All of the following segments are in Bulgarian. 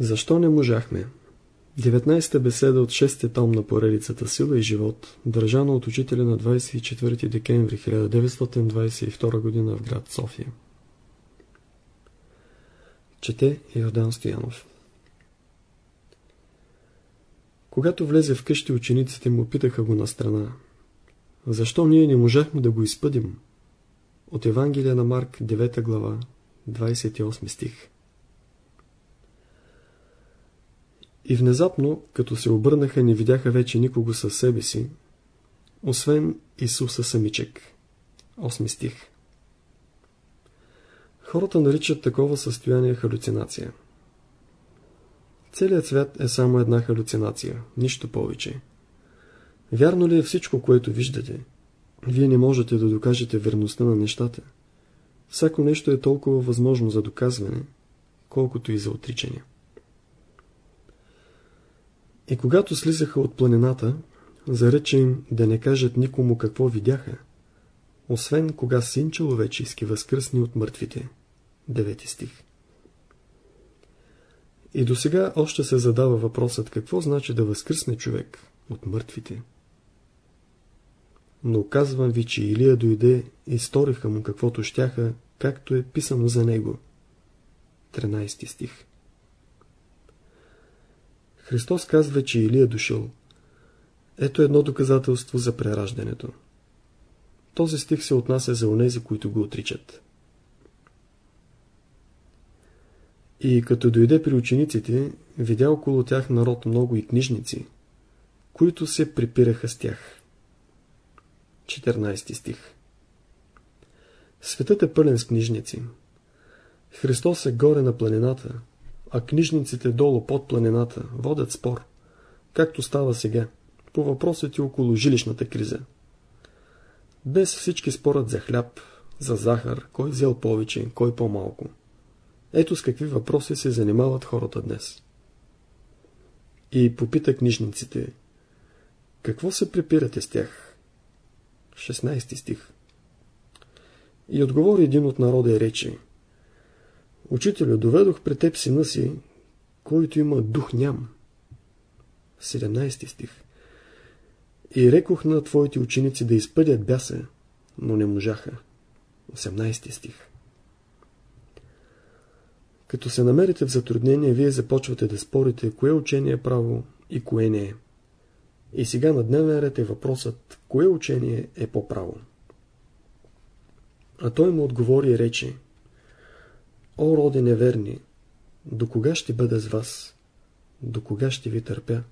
Защо не можахме? 19-та беседа от 6 том на поредицата Сила и живот, държана от учителя на 24 декември 1922 г. в град София. Чете Йордан Стоянов Когато влезе в къщи, учениците му питаха го на страна. Защо ние не можахме да го изпъдим? От Евангелия на Марк, 9 глава, 28 стих. И внезапно, като се обърнаха, не видяха вече никого със себе си, освен Исуса самичек. 8 стих. Хората наричат такова състояние халюцинация. Целият свят е само една халюцинация, нищо повече. Вярно ли е всичко, което виждате? Вие не можете да докажете верността на нещата. Всяко нещо е толкова възможно за доказване, колкото и за отричане. И когато слизаха от планината, зарече им да не кажат никому какво видяха, освен кога син човечески възкръсни от мъртвите. Девети стих. И до сега още се задава въпросът какво значи да възкръсне човек от мъртвите. Но казвам ви, че Илия дойде и сториха му каквото щяха, както е писано за него. 13 стих Христос казва, че Илия дошъл. Ето едно доказателство за прераждането. Този стих се отнася за онези, които го отричат. И като дойде при учениците, видя около тях народ много и книжници, които се припираха с тях. 14 стих Светът е пълен с книжници. Христос е горе на планината, а книжниците долу под планината водят спор, както става сега, по въпросите около жилищната криза. Без всички спорят за хляб, за захар, кой взел повече, кой по-малко. Ето с какви въпроси се занимават хората днес. И попита книжниците, какво се препирате с тях? 16 стих И отговори един от народа и рече, Учителю, доведох пред теб сина си, който има дух ням. 17 стих И рекох на твоите ученици да изпъдят бяса, но не можаха. 18 стих Като се намерите в затруднение, вие започвате да спорите кое учение е право и кое не е. И сега на дневен ред е въпросът, кое учение е по-право. А той му отговори и рече, О, роди неверни, до кога ще бъда с вас? До кога ще ви търпя?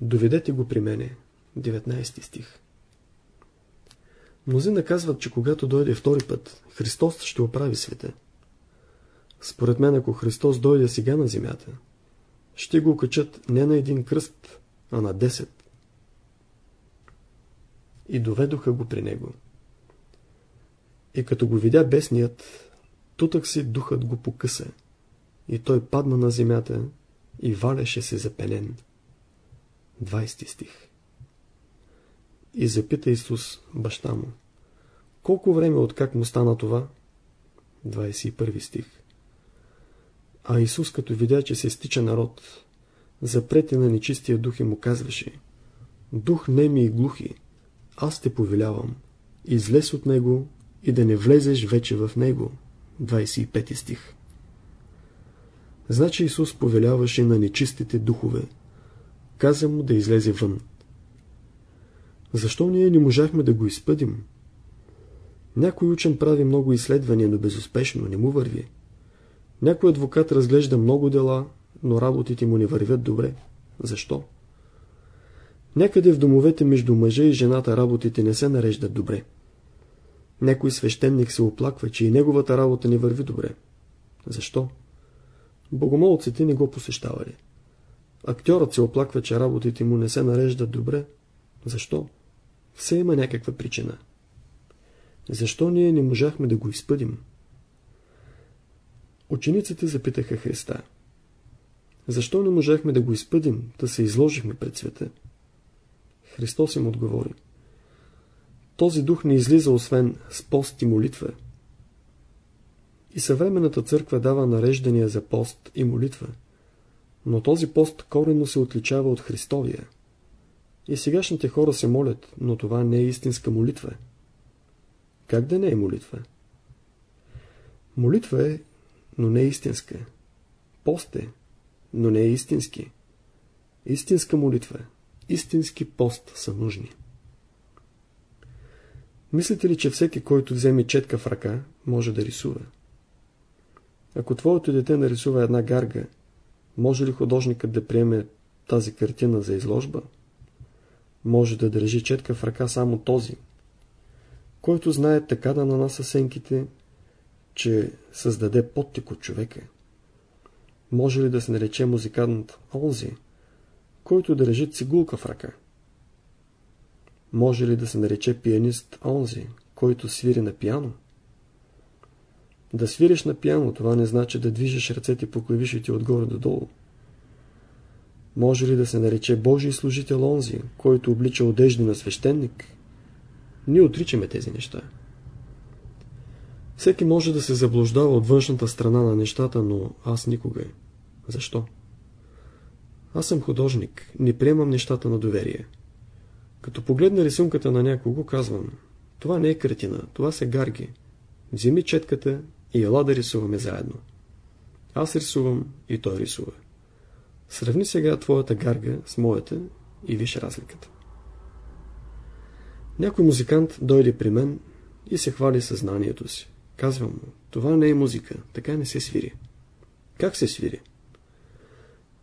Доведете го при мене. 19 стих Мнози наказват, че когато дойде втори път, Христос ще оправи света. Според мен, ако Христос дойде сега на земята, ще го качат не на един кръст, а на 10. И доведоха го при него. И като го видя бесният, Тутък си духът го покъса и той падна на земята и валяше се запенен. 20 стих И запита Исус баща му. Колко време откак му стана това? 21 стих А Исус като видя, че се стича народ, запрети на нечистия дух и му казваше Дух неми и глухи, аз те повелявам, излез от него и да не влезеш вече в него. 25 стих. Значи Исус повеляваше на нечистите духове. Каза му да излезе вън. Защо ние не можахме да го изпъдим? Някой учен прави много изследвания, но безуспешно не му върви. Някой адвокат разглежда много дела, но работите му не вървят добре. Защо? Някъде в домовете между мъжа и жената работите не се нареждат добре. Некой свещеник се оплаква, че и неговата работа не върви добре. Защо? Богомолците не го посещавали. Актьорът се оплаква, че работите му не се нареждат добре. Защо? Все има някаква причина. Защо ние не можахме да го изпъдим? Учениците запитаха Христа. Защо не можахме да го изпъдим, да се изложихме пред света? Христос им отговори. Този дух не излиза освен с пост и молитва. И съвременната църква дава нареждания за пост и молитва, Но този пост коренно се отличава от Христовия. И сегашните хора се молят, но това не е истинска молитва. Как да не е молитва? Молитва е, но не е истинска. Пост е, но не е истински. Истинска молитва, истински пост са нужни. Мислите ли, че всеки, който вземе четка в ръка, може да рисува? Ако твоето дете нарисува една гарга, може ли художникът да приеме тази картина за изложба? Може да държи четка в ръка само този, който знае така да нанаса сенките, че създаде подтик от човека. Може ли да се нарече музикант онзи, който държи цигулка в ръка? Може ли да се нарече пианист онзи, който свири на пиано? Да свириш на пиано, това не значи да движиш ръцете по клавишите отгоре до долу. Може ли да се нарече Божий служител онзи, който облича одежди на свещеник? Ние отричаме тези неща. Всеки може да се заблуждава от външната страна на нещата, но аз никога. Защо? Аз съм художник, не приемам нещата на доверие. Като погледна рисунката на някого, казвам, това не е картина, това са гарги. Вземи четката и ела да рисуваме заедно. Аз рисувам и той рисува. Сравни сега твоята гарга с моята и виж разликата. Някой музикант дойде при мен и се хвали съзнанието си. Казвам му, това не е музика, така не се свири. Как се свири?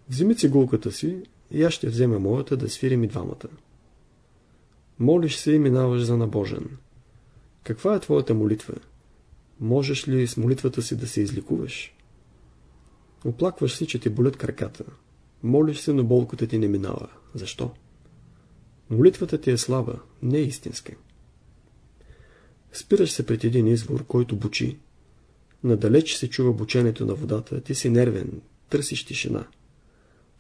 Вземи цигулката си и аз ще взема моята да свирим и двамата. Молиш се и минаваш за набожен. Каква е твоята молитва? Можеш ли с молитвата си да се изликуваш? Оплакваш си, че ти болят краката. Молиш се, но болката ти не минава. Защо? Молитвата ти е слаба, не е истинска. Спираш се пред един извор, който бучи. Надалеч се чува бученето на водата, ти си нервен, търсиш тишина.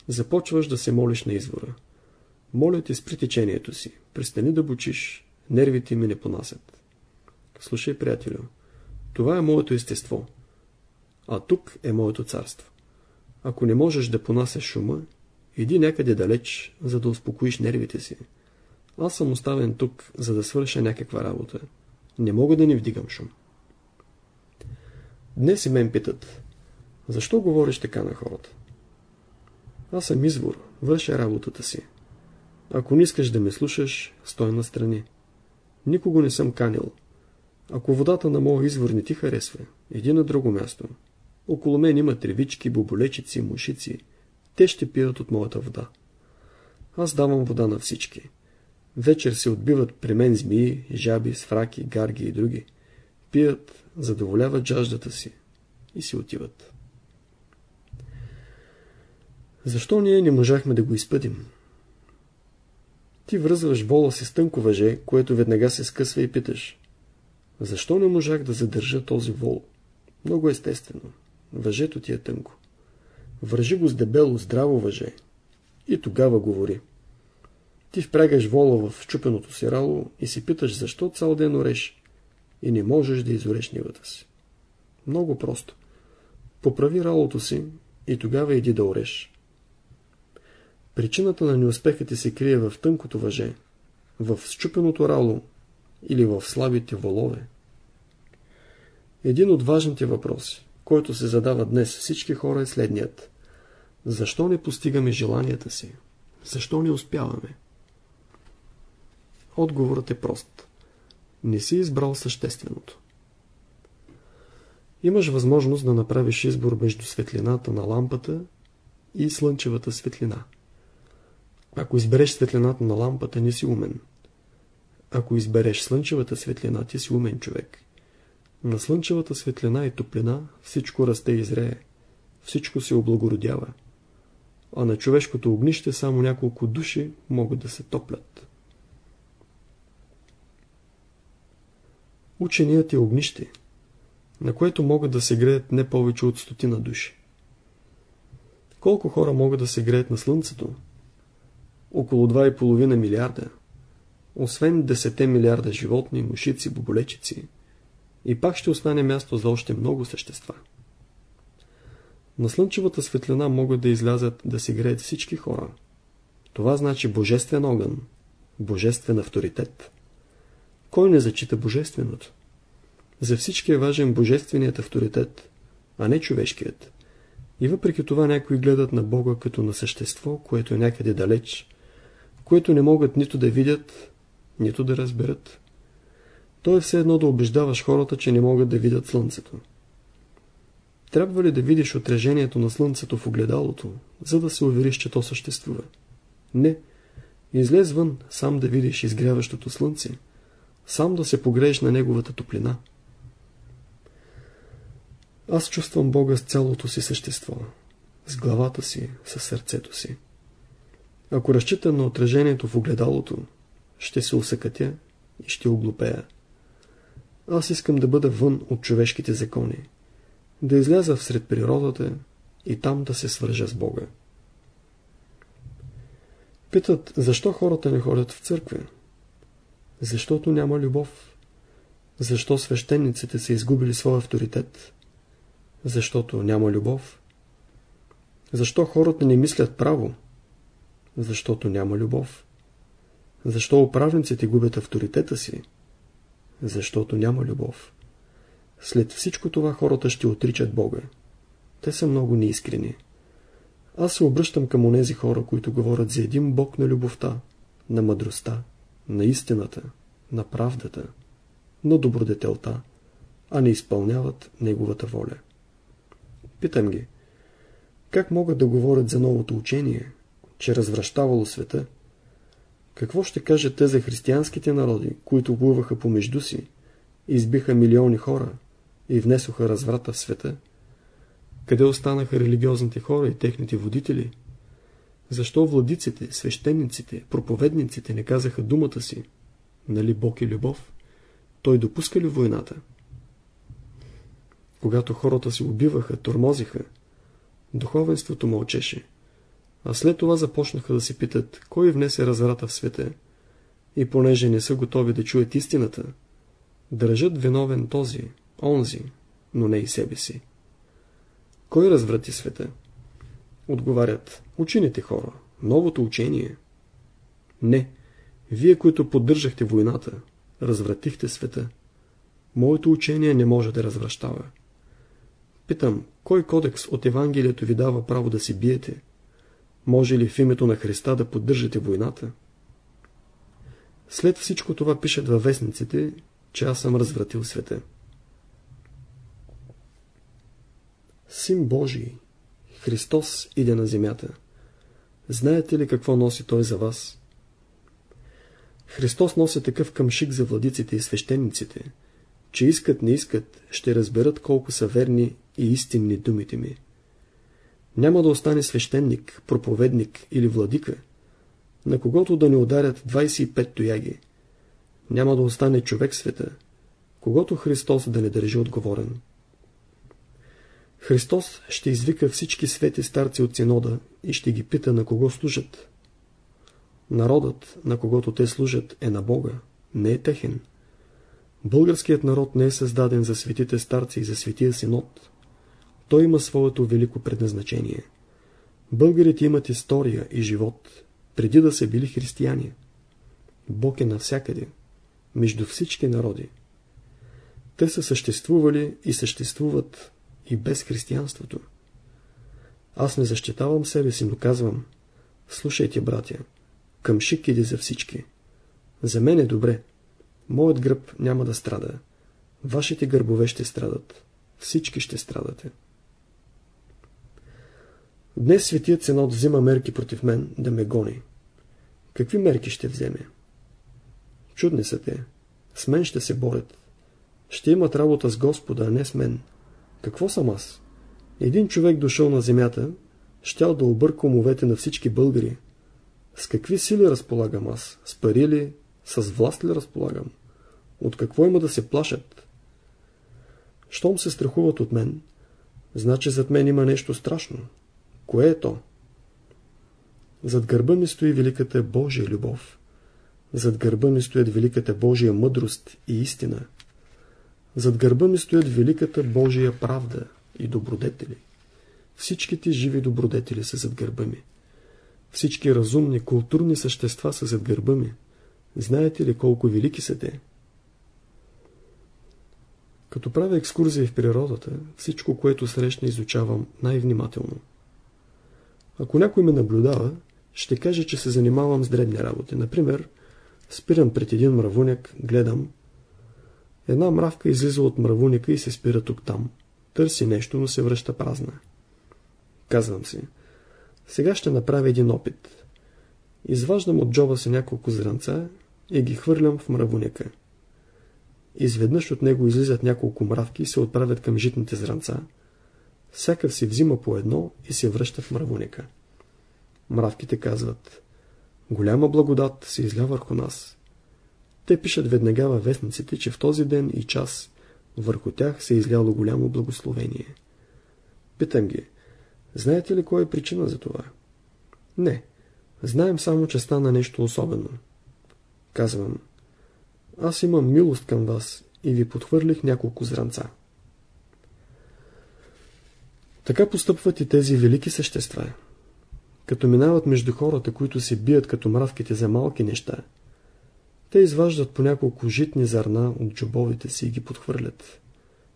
Започваш да се молиш на извора. Моля ти спри течението си, престани да бучиш, нервите ми не понасят. Слушай, приятелю, това е моето естество, а тук е моето царство. Ако не можеш да понасяш шума, иди някъде далеч, за да успокоиш нервите си. Аз съм оставен тук, за да свърша някаква работа. Не мога да не вдигам шум. Днес и мен питат, защо говориш така на хората? Аз съм извор, върша работата си. Ако не искаш да ме слушаш, стой настрани. Никого не съм канил. Ако водата на моя извор не ти харесва, иди на друго място. Около мен има тревички, боболечици, мушици. Те ще пият от моята вода. Аз давам вода на всички. Вечер се отбиват при мен змии, жаби, свраки, гарги и други. Пият, задоволяват жаждата си и си отиват. Защо ние не можахме да го изпъдим? Ти връзваш вола си с тънко въже, което веднага се скъсва и питаш. Защо не можах да задържа този вол? Много естествено. Въжето ти е тънко. Вържи го с дебело, здраво въже. И тогава говори. Ти впрягаш вола в чупеното си рало и си питаш защо цял ден ореш и не можеш да изореш нивата си. Много просто. Поправи ралото си и тогава иди да ореш. Причината на неуспеха ти се крие в тънкото въже, в счупеното рало или в слабите волове. Един от важните въпроси, който се задава днес всички хора е следният. Защо не постигаме желанията си? Защо не успяваме? Отговорът е прост. Не си избрал същественото. Имаш възможност да направиш избор между светлината на лампата и слънчевата светлина. Ако избереш светлината на лампата, не си умен. Ако избереш слънчевата светлина, ти си умен човек. На слънчевата светлина и топлина всичко расте и зрее. Всичко се облагородява. А на човешкото огнище само няколко души могат да се топлят. Ученият е огнище, на което могат да се греят не повече от стотина души. Колко хора могат да се греят на Слънцето? Около 2,5 милиарда. Освен 10 милиарда животни, мушици, боболечици. И пак ще остане място за още много същества. На слънчевата светлина могат да излязат да си греят всички хора. Това значи божествен огън, божествен авторитет. Кой не зачита божественото? За всички е важен божественият авторитет, а не човешкият. И въпреки това някои гледат на Бога като на същество, което е някъде далеч, което не могат нито да видят, нито да разберат. То е все едно да убеждаваш хората, че не могат да видят Слънцето. Трябва ли да видиш отражението на Слънцето в огледалото, за да се увериш, че то съществува? Не. Излез вън, сам да видиш изгряващото Слънце, сам да се погрееш на неговата топлина. Аз чувствам Бога с цялото си същество, с главата си, с сърцето си. Ако разчитам на отражението в огледалото, ще се усъкатя и ще оглупея. Аз искам да бъда вън от човешките закони, да изляза всред природата и там да се свържа с Бога. Питат, защо хората не ходят в църква? Защото няма любов. Защо свещениците са изгубили своя авторитет? Защото няма любов. Защо хората не мислят право? Защото няма любов. Защо управниците губят авторитета си? Защото няма любов. След всичко това хората ще отричат Бога. Те са много неискрени. Аз се обръщам към онези хора, които говорят за един Бог на любовта, на мъдростта, на истината, на правдата, на добродетелта, а не изпълняват Неговата воля. Питам ги, как могат да говорят за новото учение, че развръщавало света? Какво ще кажат те за християнските народи, които воюваха помежду си, избиха милиони хора и внесоха разврата в света? Къде останаха религиозните хора и техните водители? Защо владиците, свещениците, проповедниците не казаха думата си? Нали Бог е любов? Той допуска ли войната? Когато хората се убиваха, тормозиха, духовенството мълчеше. А след това започнаха да се питат, кой внесе разврата в света. И понеже не са готови да чуят истината, държат виновен този, онзи, но не и себе си. Кой разврати света? Отговарят, учените хора, новото учение. Не, вие, които поддържахте войната, развратихте света. Моето учение не може да развращава. Питам, кой кодекс от Евангелието ви дава право да си биете? Може ли в името на Христа да поддържате войната? След всичко това пишат във вестниците, че аз съм развратил света. Син Божий, Христос иде на земята. Знаете ли какво носи Той за вас? Христос носи такъв къмшик за владиците и свещениците, че искат не искат, ще разберат колко са верни и истинни думите ми. Няма да остане свещеник, проповедник или владика, на когото да не ударят 25 тояги. Няма да остане човек света, когато Христос да не държи отговорен. Христос ще извика всички свети старци от синода и ще ги пита на кого служат. Народът, на когото те служат, е на Бога, не е техен. Българският народ не е създаден за светите старци и за светия синод. Той има своето велико предназначение. Българите имат история и живот, преди да са били християни. Бог е навсякъде, между всички народи. Те са съществували и съществуват и без християнството. Аз не защитавам себе си, но казвам, слушайте, братя, къмшик иде за всички. За мен е добре. Моят гръб няма да страда. Вашите гърбове ще страдат. Всички ще страдате. Днес светият синод взима мерки против мен да ме гони. Какви мерки ще вземе? Чудни са те. С мен ще се борят. Ще имат работа с Господа, а не с мен. Какво съм аз? Един човек дошъл на земята, щял да обърка умовете на всички българи. С какви сили разполагам аз? С пари ли? С власт ли разполагам? От какво има да се плашат? Щом се страхуват от мен, значи зад мен има нещо страшно. Кое е то? Зад гърба ми стои великата Божия любов. Зад гърба ми стоят великата Божия мъдрост и истина. Зад гърба ми стоят великата Божия правда и добродетели. всичките живи добродетели са зад гърба ми. Всички разумни, културни същества са зад гърба ми. Знаете ли колко велики са те? Като правя екскурзия в природата, всичко, което срещна, изучавам най-внимателно. Ако някой ме наблюдава, ще каже, че се занимавам с дребни работи. Например, спирам пред един мравуняк, гледам. Една мравка излиза от мравуника и се спира тук-там. Търси нещо, но се връща празна. Казвам си. Сега ще направя един опит. Изваждам от джоба си няколко зранца и ги хвърлям в мравуника. Изведнъж от него излизат няколко мравки и се отправят към житните зранца. Всякъв си взима по едно и се връща в мравуника. Мравките казват Голяма благодат се изля върху нас. Те пишат веднага във вестниците, че в този ден и час върху тях се е изляло голямо благословение. Питам ги, знаете ли кой е причина за това? Не, знаем само, че стана нещо особено. Казвам, аз имам милост към вас и ви подхвърлих няколко зранца. Така постъпват и тези велики същества. Като минават между хората, които се бият като мравките за малки неща, те изваждат по няколко житни зърна от джобовите си и ги подхвърлят.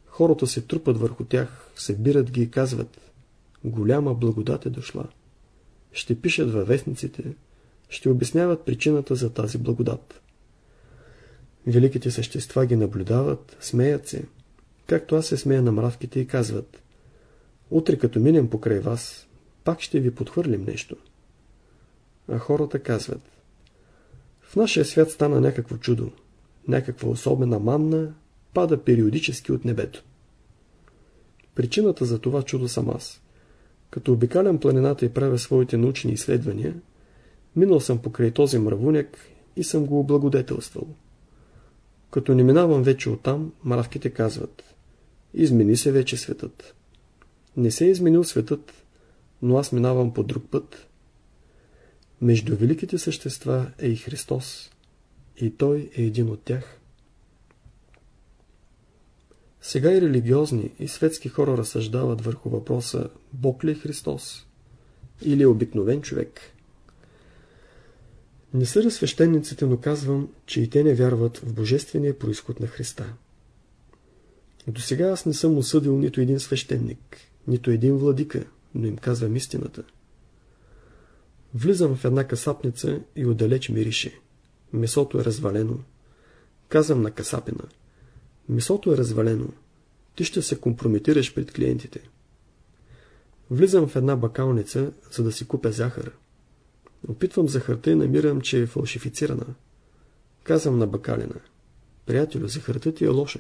Хората се трупат върху тях, събират ги и казват Голяма благодат е дошла. Ще пишат във вестниците, ще обясняват причината за тази благодат. Великите същества ги наблюдават, смеят се, както аз се смея на мравките и казват Утре като минем покрай вас, пак ще ви подхвърлим нещо. А хората казват В нашия свят стана някакво чудо, някаква особена манна пада периодически от небето. Причината за това чудо съм аз. Като обикалям планината и правя своите научни изследвания, минал съм покрай този мравуняк и съм го облагодетелствал. Като не минавам вече оттам, мравките казват Измени се вече светът. Не се е изменил светът, но аз минавам по друг път. Между великите същества е и Христос, и Той е един от тях. Сега и религиозни, и светски хора разсъждават върху въпроса Бог ли е Христос или е обикновен човек. Не са разсвещениците, но казвам, че и те не вярват в божествения происход на Христа. До сега аз не съм осъдил нито един свещеник, нито един владика, но им казвам истината. Влизам в една касапница и отдалеч мирише. Месото е развалено. Казвам на касапина. Месото е развалено. Ти ще се компрометираш пред клиентите. Влизам в една бакалница, за да си купя захар. Опитвам захарта и намирам, че е фалшифицирана. Казвам на бакалина. Приятелю, захарта ти е лоша.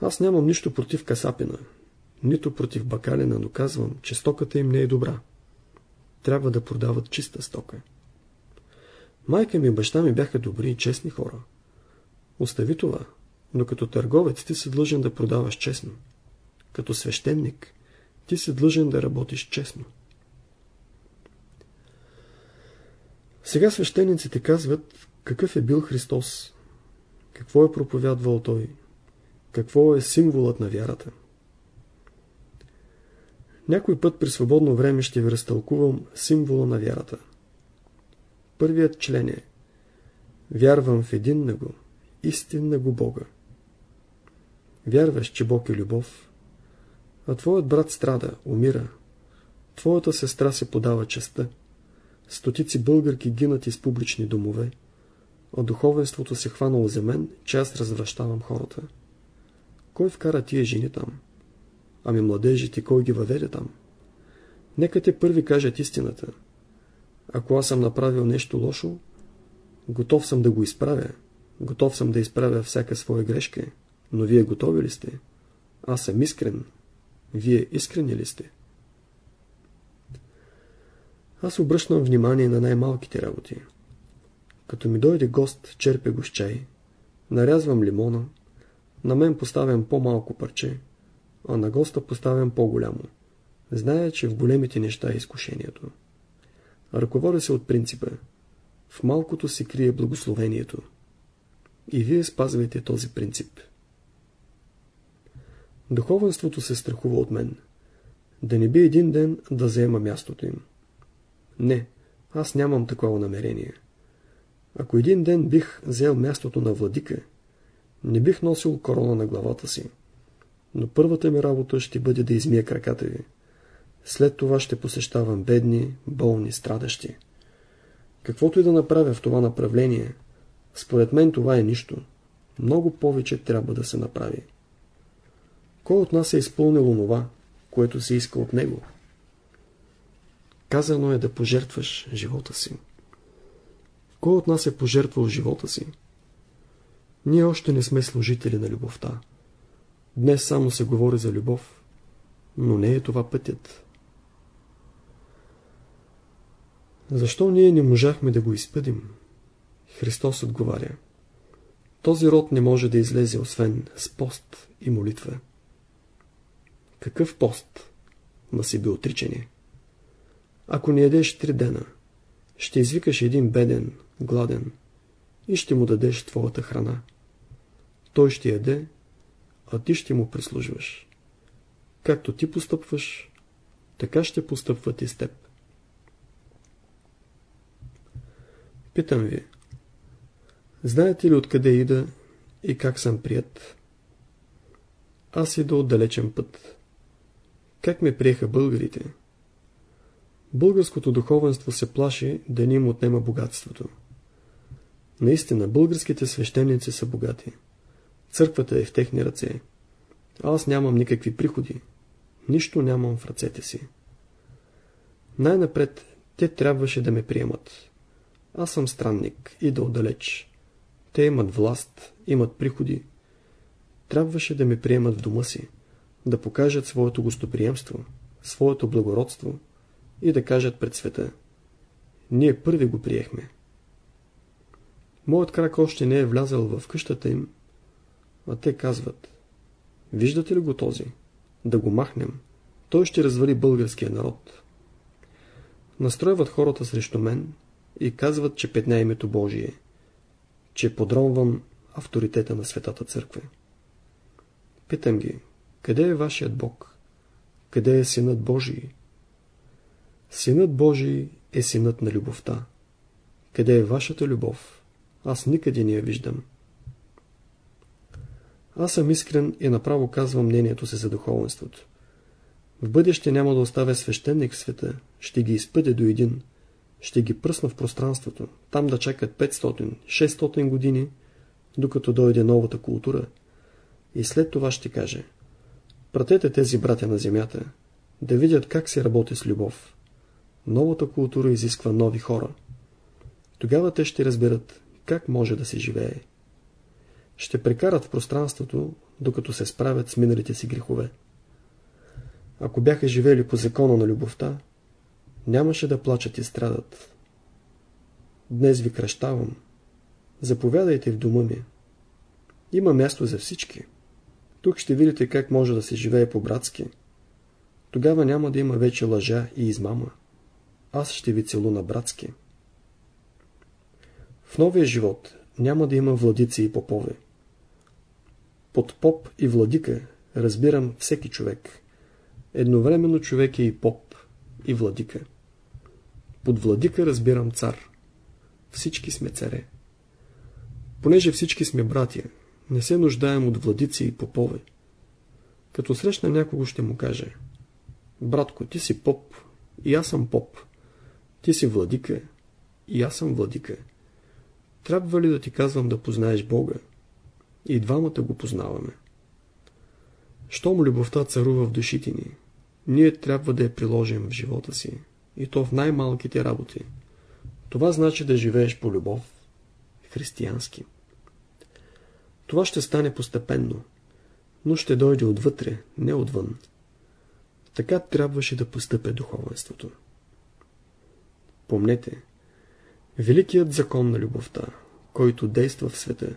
Аз нямам нищо против касапина, нито против бакалина, но казвам, че стоката им не е добра. Трябва да продават чиста стока. Майка ми и баща ми бяха добри и честни хора. Остави това, но като търговец ти си длъжен да продаваш честно. Като свещеник ти си длъжен да работиш честно. Сега свещениците казват какъв е бил Христос, какво е проповядвал Той, какво е символът на вярата. Някой път при свободно време ще ви разтълкувам символа на вярата. Първият член е Вярвам в един на го, истинна го Бога. Вярваш, че Бог е любов, а твоят брат страда, умира. Твоята сестра се подава честа. Стотици българки гинат из публични домове, а духовенството се хванало за мен, че аз развръщавам хората. Кой вкара тия жени там? Ами младежите, кой ги въведе там? Нека те първи кажат истината. Ако аз съм направил нещо лошо, готов съм да го изправя. Готов съм да изправя всяка своя грешка. Но вие готови ли сте? Аз съм искрен. Вие искрени ли сте? Аз обръщам внимание на най-малките работи. Като ми дойде гост, черпе го с чай, нарязвам лимона, на мен поставям по-малко парче, а на госта поставям по-голямо. Зная, че в големите неща е изкушението. Ръководя се от принципа. В малкото се крие благословението. И вие спазвайте този принцип. Духовенството се страхува от мен. Да не би един ден да заема мястото им. Не, аз нямам такова намерение. Ако един ден бих взел мястото на владика, не бих носил корона на главата си. Но първата ми работа ще бъде да измия краката ви. След това ще посещавам бедни, болни, страдащи. Каквото и да направя в това направление, според мен това е нищо. Много повече трябва да се направи. Кой от нас е изпълнил онова, което се иска от него? Казано е да пожертваш живота си. Кой от нас е пожертвал живота си? Ние още не сме служители на любовта. Днес само се говори за любов, но не е това пътят. Защо ние не можахме да го изпъдим? Христос отговаря. Този род не може да излезе освен с пост и молитва. Какъв пост? На себе отричане. Ако не ядеш три дена, ще извикаш един беден, гладен и ще му дадеш твоята храна. Той ще яде, а ти ще му прислужваш. Както ти постъпваш, така ще постъпват и с теб. Питам ви, знаете ли откъде ида и как съм прият? Аз ида от далечен път. Как ме приеха българите? Българското духовенство се плаши да ни им отнема богатството. Наистина, българските свещеници са богати. Църквата е в техни ръце. Аз нямам никакви приходи. Нищо нямам в ръцете си. Най-напред те трябваше да ме приемат. Аз съм странник, ида отдалеч. Те имат власт, имат приходи. Трябваше да ме приемат в дома си, да покажат своето гостоприемство, своето благородство и да кажат пред света. Ние първи го приехме. Моят крак още не е влязал в къщата им, а те казват, виждате ли го този? Да го махнем. Той ще развали българския народ. Настройват хората срещу мен и казват, че петня името Божие, че подронвам авторитета на Светата Църква. Питам ги, къде е вашият Бог? Къде е Синът Божий? Синът Божий е Синът на любовта. Къде е вашата любов? Аз никъде не я виждам. Аз съм искрен и направо казвам мнението си за духовенството. В бъдеще няма да оставя свещеник в света, ще ги изпъде до един, ще ги пръсна в пространството, там да чакат 500-600 години, докато дойде новата култура. И след това ще каже, пратете тези братя на земята, да видят как се работи с любов. Новата култура изисква нови хора. Тогава те ще разберат как може да се живее ще прекарат в пространството, докато се справят с миналите си грехове. Ако бяха живели по закона на любовта, нямаше да плачат и страдат. Днес ви кръщавам. Заповядайте в дома ми. Има място за всички. Тук ще видите как може да се живее по-братски. Тогава няма да има вече лъжа и измама. Аз ще ви целуна братски. В новия живот няма да има владици и попове. Под поп и владика разбирам всеки човек. Едновременно човек е и поп, и владика. Под владика разбирам цар. Всички сме царе. Понеже всички сме братия, не се нуждаем от владици и попове. Като срещна някого ще му каже Братко, ти си поп, и аз съм поп. Ти си владика, и аз съм владика. Трябва ли да ти казвам да познаеш Бога? И двамата го познаваме. Щом любовта царува в душите ни, ние трябва да я приложим в живота си, и то в най-малките работи. Това значи да живееш по любов, християнски. Това ще стане постепенно, но ще дойде отвътре, не отвън. Така трябваше да постъпе духовенството. Помнете, великият закон на любовта, който действа в света,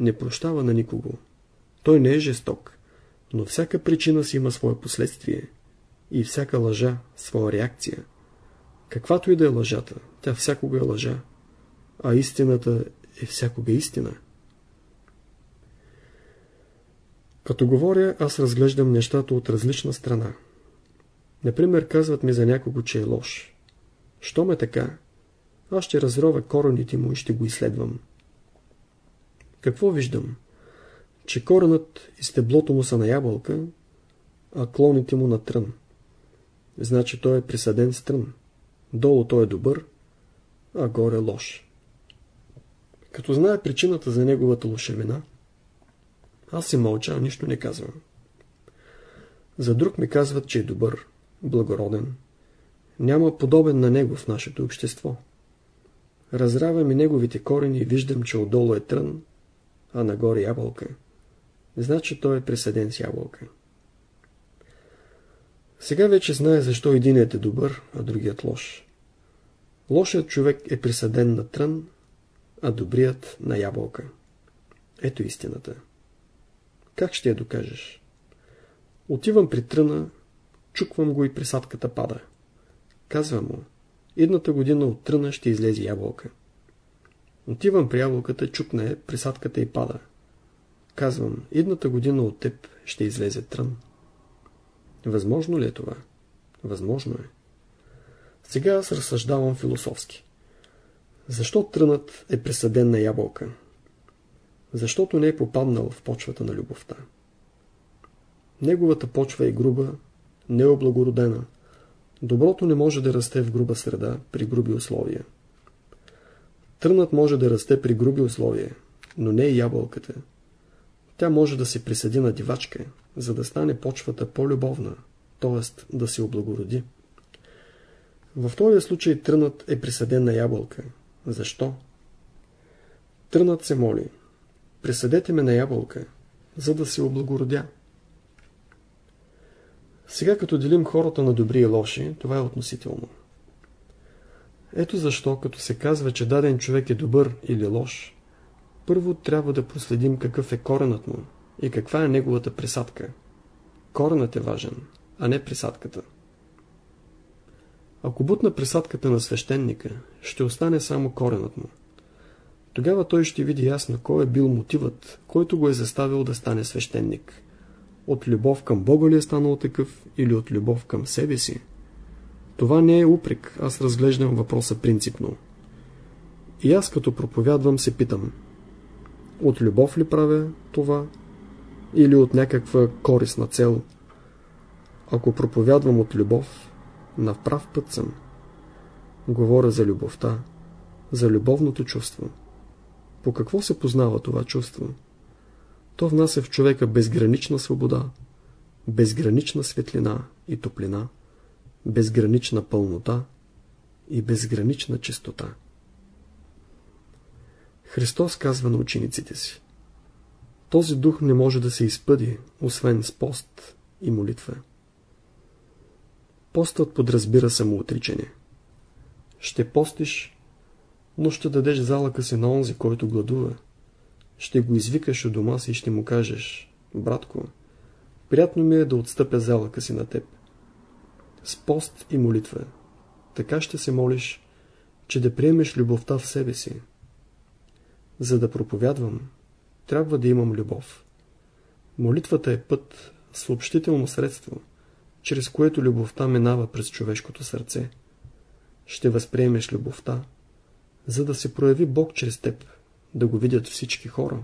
не прощава на никого. Той не е жесток, но всяка причина си има свое последствие и всяка лъжа своя реакция. Каквато и да е лъжата, тя всякога е лъжа, а истината е всякога истина. Като говоря, аз разглеждам нещата от различна страна. Например, казват ми за някого, че е лош. Що ме така? Аз ще разрова корените му и ще го изследвам. Какво виждам? Че коренът и стеблото му са на ябълка, а клоните му на трън. Значи той е присъден с трън. Долу той е добър, а горе лош. Като знае причината за неговата лошевина, аз си мълча, нищо не казвам. За друг ми казват, че е добър, благороден. Няма подобен на него в нашето общество. Разравям и неговите корени и виждам, че отдолу е трън, а нагоре ябълка. Значи той е присъден с ябълка. Сега вече знае защо единият е добър, а другият лош. Лошият човек е присъден на трън, а добрият на ябълка. Ето истината. Как ще я докажеш? Отивам при тръна, чуквам го и присадката пада. Казвам му, едната година от тръна ще излезе ябълка. Отивам при ябълката, чукне, присадката и пада. Казвам, едната година от теб ще излезе трън. Възможно ли е това? Възможно е. Сега аз разсъждавам философски. Защо трънът е присъден на ябълка? Защото не е попаднал в почвата на любовта. Неговата почва е груба, необлагородена. Доброто не може да расте в груба среда, при груби условия. Трънът може да расте при груби условия, но не и ябълката. Тя може да се присъди на дивачка, за да стане почвата по-любовна, т.е. да се облагороди. В този случай трънът е присъден на ябълка. Защо? Трънът се моли. Присъдете ме на ябълка, за да се облагородя. Сега като делим хората на добри и лоши, това е относително. Ето защо, като се казва, че даден човек е добър или лош, първо трябва да проследим какъв е коренът му и каква е неговата присадка. Коренът е важен, а не присадката. Ако бутна присадката на свещеника, ще остане само коренът му. Тогава той ще види ясно кой е бил мотивът, който го е заставил да стане свещеник. От любов към Бога ли е станал такъв или от любов към себе си? Това не е упрек, аз разглеждам въпроса принципно. И аз като проповядвам се питам, от любов ли правя това или от някаква корисна цел? Ако проповядвам от любов, на прав път съм. Говоря за любовта, за любовното чувство. По какво се познава това чувство? То внася в човека безгранична свобода, безгранична светлина и топлина, безгранична пълнота и безгранична чистота. Христос казва на учениците си. Този дух не може да се изпъди, освен с пост и молитва. Постът подразбира самоотричане. Ще постиш, но ще дадеш залъка си на онзи, който гладува. Ще го извикаш от дома си и ще му кажеш, братко, приятно ми е да отстъпя залъка си на теб. С пост и молитва. Така ще се молиш, че да приемеш любовта в себе си. За да проповядвам, трябва да имам любов. Молитвата е път, съобщително средство – чрез което любовта минава през човешкото сърце. Ще възприемеш любовта, за да се прояви Бог чрез теб, да го видят всички хора.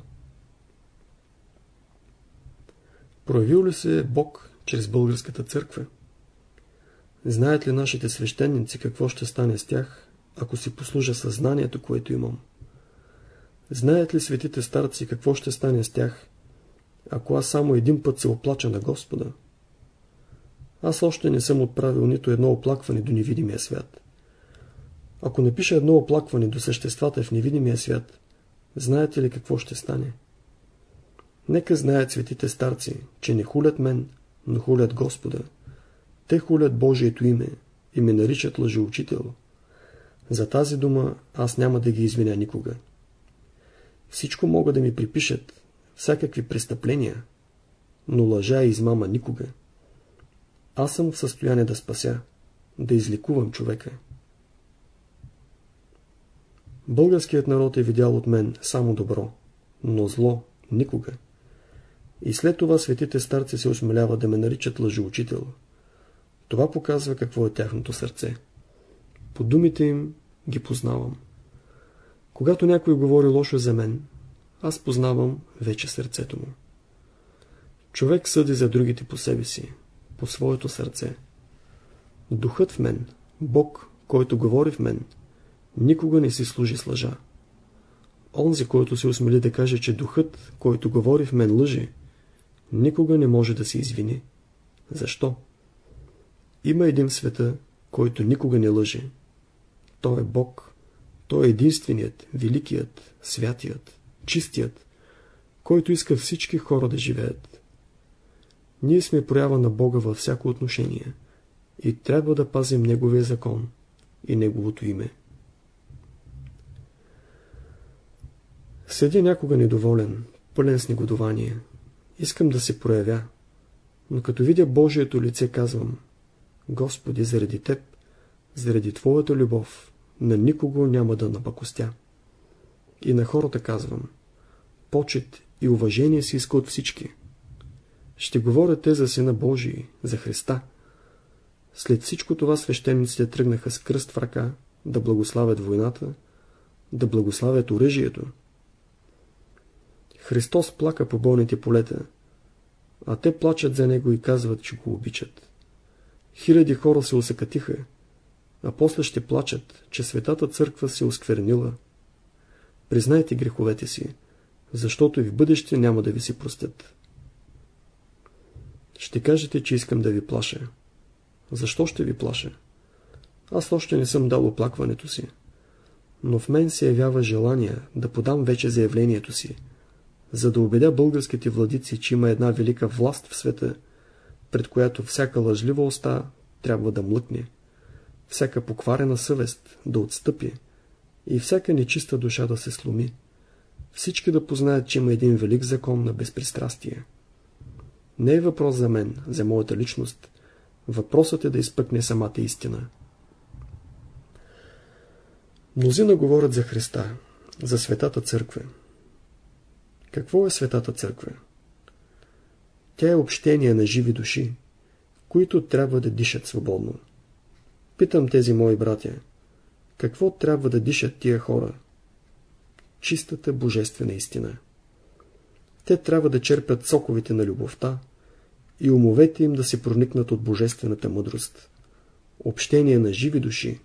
Проявил ли се Бог чрез българската църква? Знаят ли нашите свещеници какво ще стане с тях, ако си послужа съзнанието, което имам? Знаят ли светите старци какво ще стане с тях, ако аз само един път се оплача на Господа? Аз още не съм отправил нито едно оплакване до невидимия свят. Ако напиша едно оплакване до съществата в невидимия свят, знаете ли какво ще стане? Нека знаят светите старци, че не хулят мен, но хулят Господа. Те хулят Божието име и ме наричат лъжеучител. За тази дума аз няма да ги извиня никога. Всичко могат да ми припишат, всякакви престъпления, но лъжа и измама никога. Аз съм в състояние да спася, да изликувам човека. Българският народ е видял от мен само добро, но зло никога. И след това светите старци се осмеляват да ме наричат лъжеучител. Това показва какво е тяхното сърце. По думите им ги познавам. Когато някой говори лошо за мен, аз познавам вече сърцето му. Човек съди за другите по себе си, по своето сърце. Духът в мен, Бог, който говори в мен, никога не си служи с лъжа. Онзи, който се осмели да каже, че духът, който говори в мен лъжи, никога не може да се извини. Защо? Има един в света, който никога не лъже. Той е Бог. Той е единственият, великият, святият, чистият, който иска всички хора да живеят. Ние сме проява на Бога във всяко отношение и трябва да пазим Неговия закон и Неговото име. Седя някога недоволен, пълен с негодование. Искам да се проявя, но като видя Божието лице казвам Господи, заради Теб, заради Твоята любов, на никого няма да напакостя. И на хората казвам Почет и уважение си иска от всички. Ще говоря те за Сина Божий, за Христа. След всичко това свещениците тръгнаха с кръст в ръка да благославят войната, да благославят оръжието. Христос плака по болните полета, а те плачат за Него и казват, че го обичат. Хиляди хора се усъкатиха, а после ще плачат, че светата църква се осквернила. Признайте греховете си, защото и в бъдеще няма да ви си простят. Ще кажете, че искам да ви плаша. Защо ще ви плаша? Аз още не съм дал оплакването си. Но в мен се явява желание да подам вече заявлението си, за да убедя българските владици, че има една велика власт в света, пред която всяка лъжлива уста трябва да млъкне, всяка покварена съвест да отстъпи и всяка нечиста душа да се сломи. Всички да познаят, че има един велик закон на безпристрастие. Не е въпрос за мен, за моята личност. Въпросът е да изпъкне самата истина. Мнозина говорят за Христа, за Светата Църква. Какво е Светата Църква? Тя е общение на живи души, които трябва да дишат свободно. Питам тези мои братя, какво трябва да дишат тия хора? Чистата божествена истина. Те трябва да черпят соковите на любовта и умовете им да се проникнат от божествената мъдрост. Общение на живи души.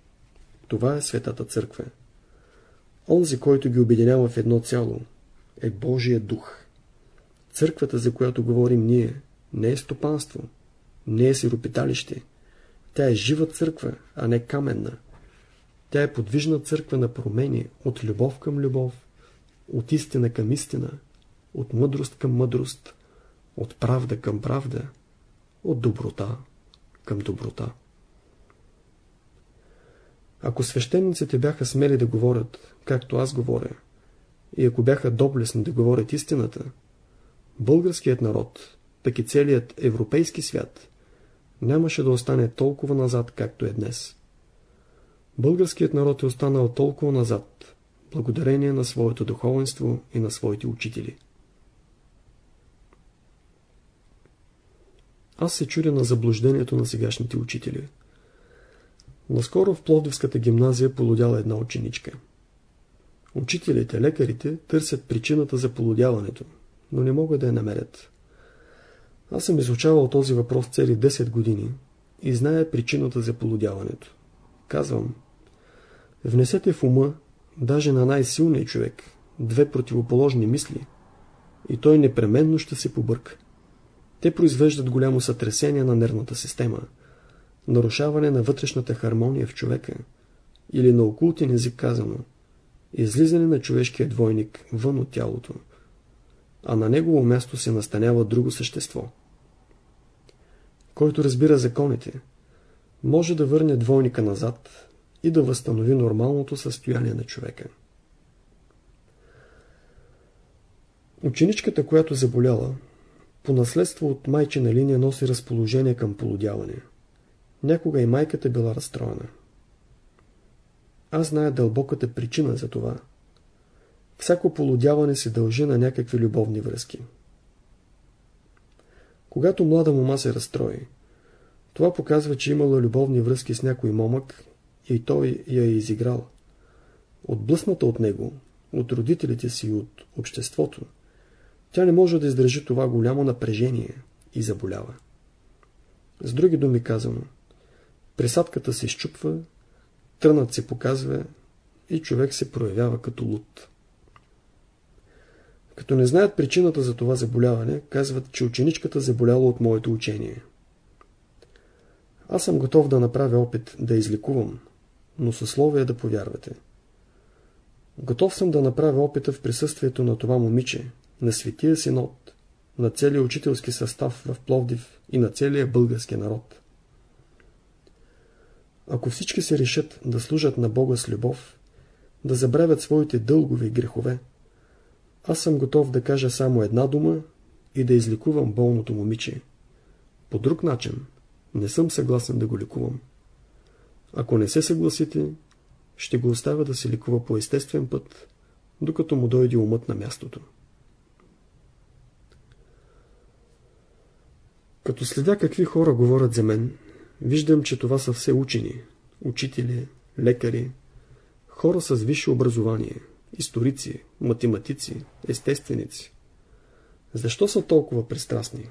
Това е Светата Църква. Онзи, който ги обединява в едно цяло, е Божия дух. Църквата, за която говорим ние, не е стопанство, не е сиропиталище. Тя е жива църква, а не каменна. Тя е подвижна църква на промени от любов към любов, от истина към истина, от мъдрост към мъдрост, от правда към правда, от доброта към доброта. Ако свещениците бяха смели да говорят, както аз говоря, и ако бяха доблесни да говорят истината, българският народ, так и целият европейски свят, нямаше да остане толкова назад, както е днес. Българският народ е останал толкова назад, благодарение на своето духовенство и на своите учители. Аз се чудя на заблуждението на сегашните учители. Наскоро в Пловдивската гимназия полудяла една ученичка. Учителите, лекарите търсят причината за полудяването, но не могат да я намерят. Аз съм изучавал този въпрос цели 10 години и зная причината за полудяването. Казвам, внесете в ума, даже на най-силния човек, две противоположни мисли и той непременно ще се побърка. Те произвеждат голямо сътресение на нервната система, нарушаване на вътрешната хармония в човека или на окултен език казано, излизане на човешкия двойник вън от тялото, а на негово място се настанява друго същество. Който разбира законите, може да върне двойника назад и да възстанови нормалното състояние на човека. Ученичката, която заболяла, по наследство от майчина линия носи разположение към полудяване. Някога и майката била разстроена. Аз зная дълбоката причина за това. Всяко полудяване се дължи на някакви любовни връзки. Когато млада мома се разстрои, Това показва, че имала любовни връзки с някой момък и той я е изиграл. Отблъсната от него, от родителите си и от обществото, тя не може да издържи това голямо напрежение и заболява. С други думи казано, присадката се изчупва, тънът се показва и човек се проявява като луд. Като не знаят причината за това заболяване, казват, че ученичката заболяла от моето учение. Аз съм готов да направя опит да излекувам, но със словие да повярвате. Готов съм да направя опита в присъствието на това момиче, на Светия Синод, на целия учителски състав в Пловдив и на целия български народ. Ако всички се решат да служат на Бога с любов, да забравят своите дългове и грехове, аз съм готов да кажа само една дума и да излекувам болното момиче. По друг начин не съм съгласен да го лекувам. Ако не се съгласите, ще го оставя да се лекува по естествен път, докато му дойде умът на мястото. Като следя какви хора говорят за мен, виждам, че това са все учени, учители, лекари, хора с висше образование, историци, математици, естественици. Защо са толкова пристрастни?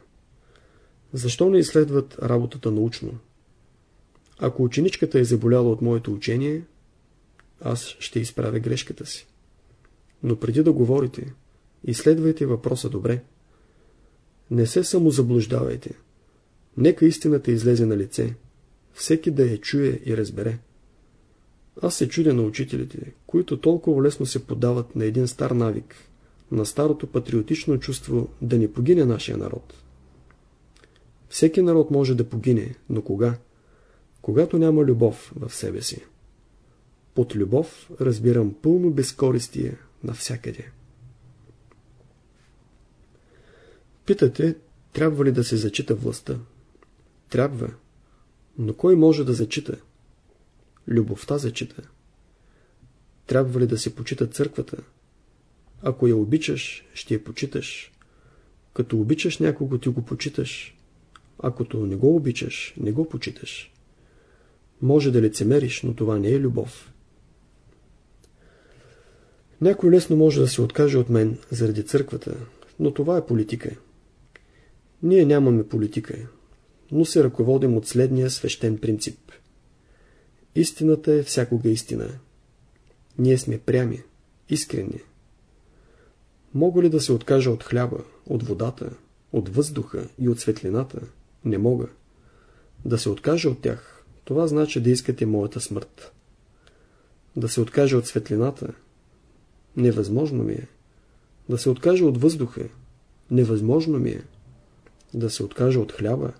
Защо не изследват работата научно? Ако ученичката е заболяла от моето учение, аз ще изправя грешката си. Но преди да говорите, изследвайте въпроса добре. Не се самозаблуждавайте. Нека истината излезе на лице. Всеки да я чуе и разбере. Аз се чудя на учителите, които толкова лесно се подават на един стар навик, на старото патриотично чувство да не погине нашия народ. Всеки народ може да погине, но кога? Когато няма любов в себе си. Под любов разбирам пълно безкористие навсякъде. Питате, трябва ли да се зачита властта? Трябва. Но кой може да зачита? Любовта зачита. Трябва ли да се почита църквата? Ако я обичаш, ще я почиташ. Като обичаш някого, ти го почиташ. Ако не го обичаш, не го почиташ. Може да лицемериш, но това не е любов. Някой лесно може да се откаже от мен заради църквата, но това е политика. Ние нямаме политика, но се ръководим от следния свещен принцип. Истината е всякога истина. Ние сме прями, искрени. Мога ли да се откажа от хляба, от водата, от въздуха и от светлината? Не мога. Да се откажа от тях, това значи да искате моята смърт. Да се откажа от светлината, невъзможно ми е. Да се откажа от въздуха, невъзможно ми е. Да се откажа от хляба,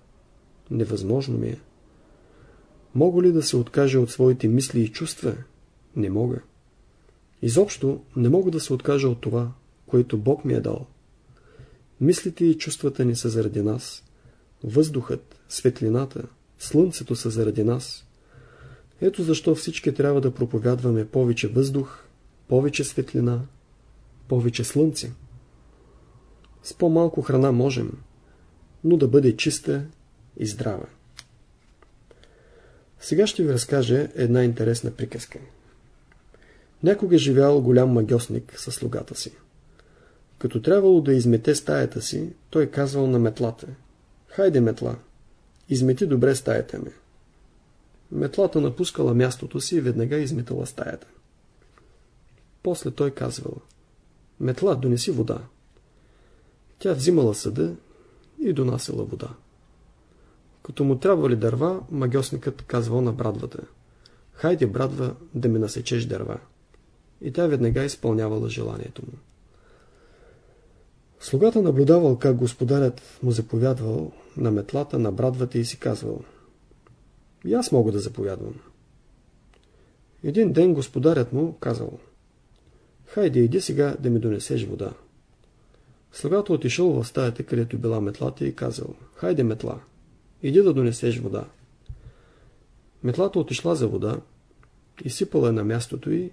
невъзможно ми е. Мога ли да се откажа от своите мисли и чувства? Не мога. Изобщо не мога да се откажа от това, което Бог ми е дал. Мислите и чувствата ни са заради нас. Въздухът, светлината, слънцето са заради нас. Ето защо всички трябва да проповядваме повече въздух, повече светлина, повече слънце. С по-малко храна можем, но да бъде чиста и здрава. Сега ще ви разкажа една интересна приказка. Някога живял голям магиосник със слугата си. Като трябвало да измете стаята си, той казвал на метлата. Хайде, метла, измети добре стаята ми. Метлата напускала мястото си и веднага изметала стаята. После той казвал. Метла, донеси вода. Тя взимала съда и донасила вода. Като му трябвали дърва, магиосникът казвал на брадвата. Хайде, брадва, да ми насечеш дърва. И тя веднага изпълнявала желанието му. Слугата наблюдавал как господарят му заповядвал на метлата на брадвата и си казвал И аз мога да заповядвам. Един ден господарят му казал Хайде, иди сега да ми донесеш вода. Слугата отишъл в стаята, където била метлата и казал Хайде, метла, Иди да донесеш вода. Метлата отишла за вода, изсипала е на мястото й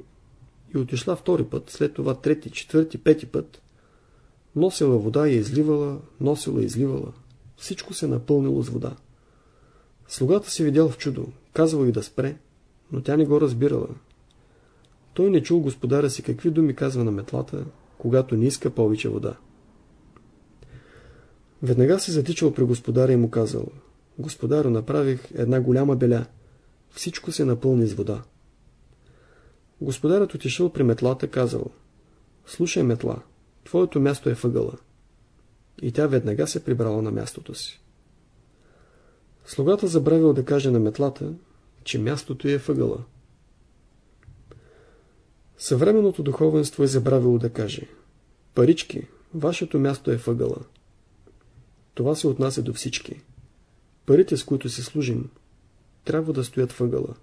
и отишла втори път, след това трети, четвърти, пети път. Носила вода и изливала, носила и изливала. Всичко се напълнило с вода. Слугата си видял в чудо, казвал и да спре, но тя не го разбирала. Той не чул господаря си какви думи казва на метлата, когато не иска повече вода. Веднага се затичал при господаря и му казал Господаро, направих една голяма беля. Всичко се напълни с вода. Господарят отишъл при метлата, казал Слушай, метла, твоето място е въгъла. И тя веднага се прибрала на мястото си. Слугата забравил да каже на метлата, че мястото е въгъла. Съвременното духовенство е забравило да каже Парички, вашето място е въгъла. Това се отнася до всички. Парите, с които се служим, трябва да стоят въгъла.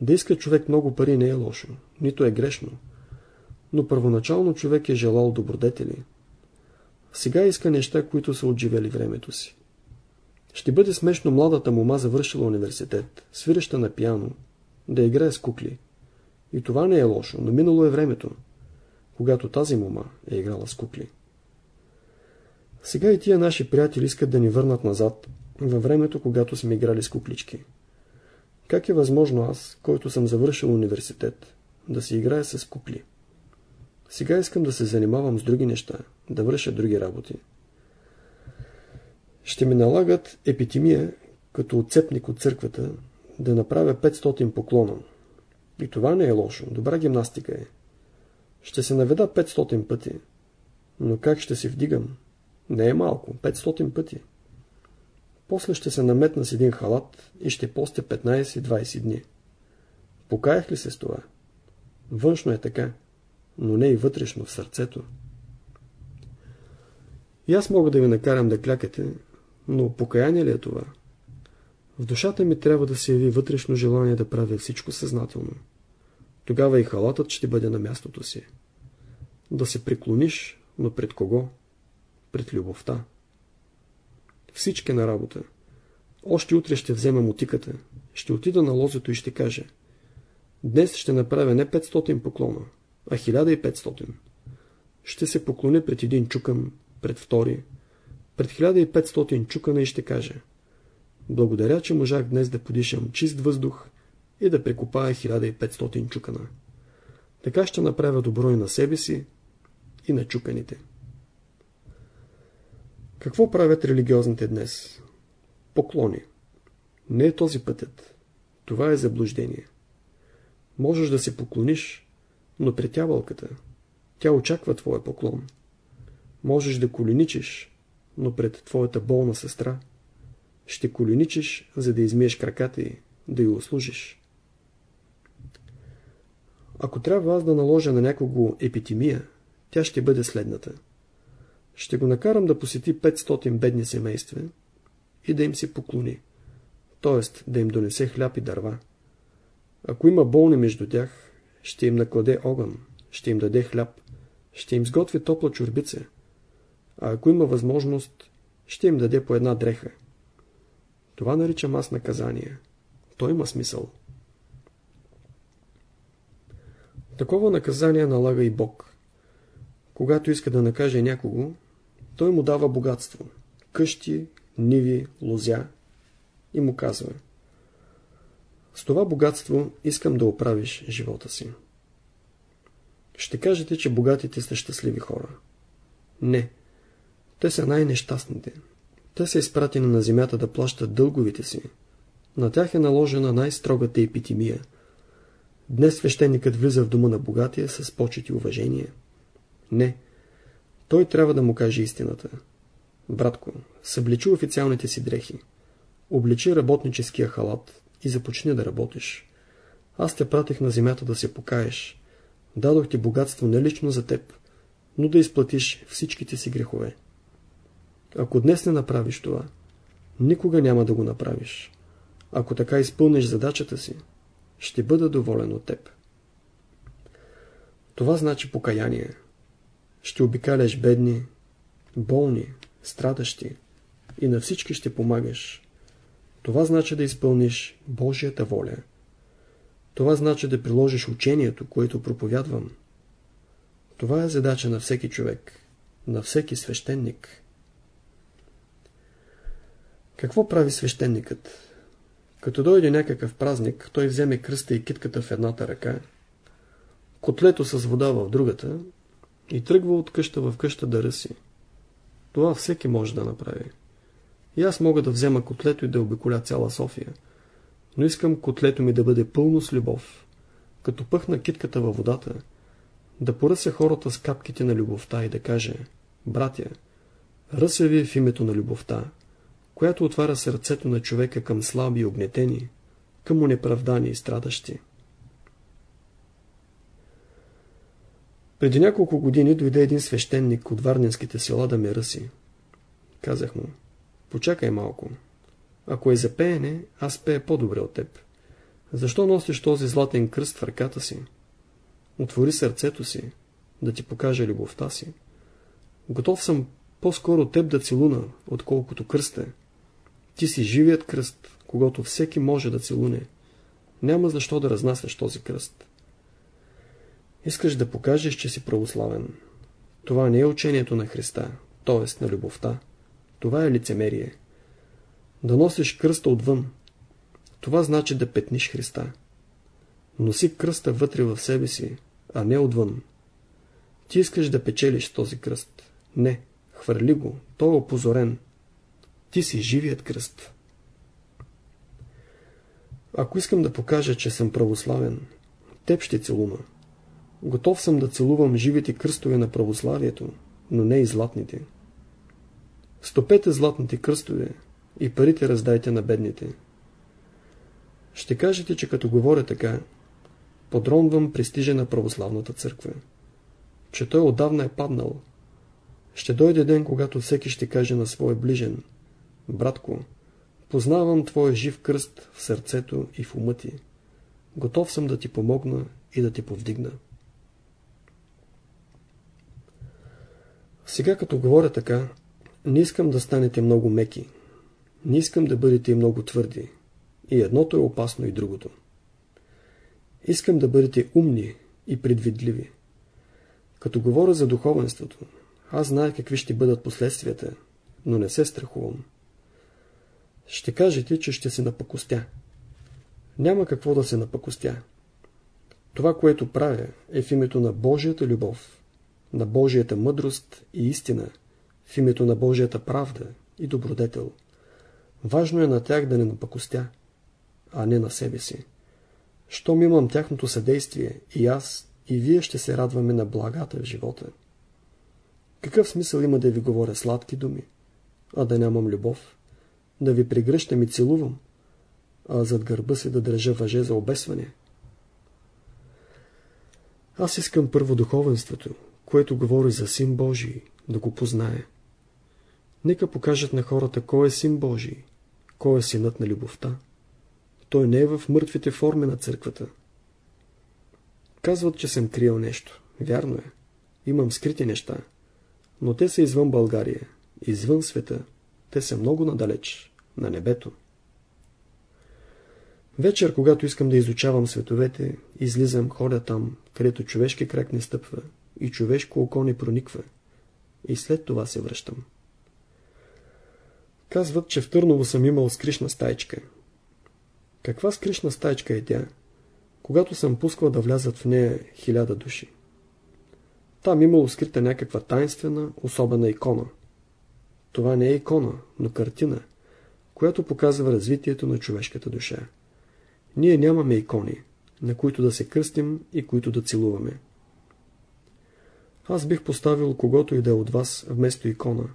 Да иска човек много пари не е лошо, нито е грешно. Но първоначално човек е желал добродетели. Сега иска неща, които са отживели времето си. Ще бъде смешно младата мума завършила университет, свиреща на пиано, да играе с кукли. И това не е лошо, но минало е времето, когато тази мума е играла с кукли. Сега и тия наши приятели искат да ни върнат назад, във времето, когато сме играли с куклички. Как е възможно аз, който съм завършил университет, да си играя с кукли? Сега искам да се занимавам с други неща, да върша други работи. Ще ми налагат епитимия, като отцепник от църквата, да направя 500 поклона. И това не е лошо, добра гимнастика е. Ще се наведа 500 пъти. Но как ще се вдигам? Не е малко, 500 пъти. После ще се наметна с един халат и ще постя 15-20 дни. Покаях ли се с това? Външно е така, но не и вътрешно в сърцето. И аз мога да ви накарам да клякате, но покаяние ли е това? В душата ми трябва да се яви вътрешно желание да правя всичко съзнателно. Тогава и халатът ще бъде на мястото си. Да се преклониш, но пред кого? Пред любовта. Всички на работа. Още утре ще взема мотиката, ще отида на лозето и ще кажа Днес ще направя не 500 поклона, а 1500. Ще се поклоня пред един чукан, пред втори, пред 1500 чукана и ще кажа Благодаря, че можах днес да подишам чист въздух и да прекопая 1500 чукана. Така ще направя добро и на себе си, и на чуканите. Какво правят религиозните днес? Поклони. Не е този пътят. Това е заблуждение. Можеш да се поклониш, но пред тябълката. Тя очаква твоя поклон. Можеш да коленичиш, но пред твоята болна сестра. Ще коленичиш, за да измиеш краката й, да й услужиш. Ако трябва аз да наложа на някого епитемия, тя ще бъде следната – ще го накарам да посети 500 бедни семейства и да им се поклони, т.е. да им донесе хляб и дърва. Ако има болни между тях, ще им накладе огън, ще им даде хляб, ще им сготви топла чурбица, а ако има възможност, ще им даде по една дреха. Това наричам аз наказание. То има смисъл. Такова наказание налага и Бог. Когато иска да накаже някого, той му дава богатство. Къщи, ниви, лозя. И му казва С това богатство искам да оправиш живота си. Ще кажете, че богатите са щастливи хора. Не. Те са най-нещастните. Те са изпратени на земята да плащат дълговите си. На тях е наложена най-строгата епитемия. Днес свещеникът влиза в дома на богатия с почет и уважение. Не. Той трябва да му каже истината. Братко, събличи официалните си дрехи. Обличи работническия халат и започни да работиш. Аз те пратих на земята да се покаеш. Дадох ти богатство не лично за теб, но да изплатиш всичките си грехове. Ако днес не направиш това, никога няма да го направиш. Ако така изпълниш задачата си, ще бъда доволен от теб. Това значи покаяние. Ще обикаляш бедни, болни, страдащи и на всички ще помагаш. Това значи да изпълниш Божията воля. Това значи да приложиш учението, което проповядвам. Това е задача на всеки човек, на всеки свещеник. Какво прави свещеникът? Като дойде някакъв празник, той вземе кръста и китката в едната ръка, котлето с вода в другата и тръгва от къща в къща да ръси. Това всеки може да направи. И аз мога да взема котлето и да обиколя цяла София. Но искам котлето ми да бъде пълно с любов. Като пъхна китката във водата, да поръся хората с капките на любовта и да каже Братя, ръся ви в името на любовта, която отваря сърцето на човека към слаби и огнетени, към унеправдани и страдащи. Преди няколко години дойде един свещеник от Варненските села да ме ръси. Казах му, почакай малко. Ако е за пеене, аз пея по-добре от теб. Защо носиш този златен кръст в ръката си? Отвори сърцето си, да ти покажа любовта си. Готов съм по-скоро теб да целуна, отколкото кръста. Ти си живият кръст, когато всеки може да целуне. Няма защо да разнасяш този кръст. Искаш да покажеш, че си православен. Това не е учението на Христа, т.е. на любовта. Това е лицемерие. Да носиш кръста отвън. Това значи да петниш Христа. Носи кръста вътре в себе си, а не отвън. Ти искаш да печелиш този кръст. Не, хвърли го, той е опозорен. Ти си живият кръст. Ако искам да покажа, че съм православен, теб ще целуна. Готов съм да целувам живите кръстове на православието, но не и златните. Стопете златните кръстове и парите раздайте на бедните. Ще кажете, че като говоря така, подронвам престижа на православната църква. Че той отдавна е паднал. Ще дойде ден, когато всеки ще каже на своя ближен, братко, познавам твоя жив кръст в сърцето и в ума ти. Готов съм да ти помогна и да ти повдигна. Сега като говоря така, не искам да станете много меки. Не искам да бъдете много твърди. И едното е опасно и другото. Искам да бъдете умни и предвидливи. Като говоря за духовенството, аз знае какви ще бъдат последствията, но не се страхувам. Ще кажете, че ще се напакостя. Няма какво да се напакостя. Това, което правя, е в името на Божията любов, на Божията мъдрост и истина, в името на Божията правда и добродетел. Важно е на тях да не напакостя, а не на себе си. Щом имам тяхното съдействие, и аз, и вие ще се радваме на благата в живота. Какъв смисъл има да ви говоря сладки думи, а да нямам любов? Да ви прегръщам и целувам, а зад гърба си да държа въже за обесване? Аз искам първо духовенството, което говори за Син Божий, да го познае. Нека покажат на хората кой е Син Божий, кой е Синът на любовта. Той не е в мъртвите форми на църквата. Казват, че съм криел нещо. Вярно е. Имам скрити неща. Но те са извън България, извън света. Те са много надалеч, на небето. Вечер, когато искам да изучавам световете, излизам, ходя там, където човешки крак не стъпва и човешко око не прониква. И след това се връщам. Казват, че в Търново съм имал скришна стайчка. Каква скришна стайчка е тя? Когато съм пускал да влязат в нея хиляда души. Там имало скрита някаква тайнствена, особена икона. Това не е икона, но картина, която показва развитието на човешката душа. Ние нямаме икони, на които да се кръстим и които да целуваме. Аз бих поставил когото и да е от вас вместо икона.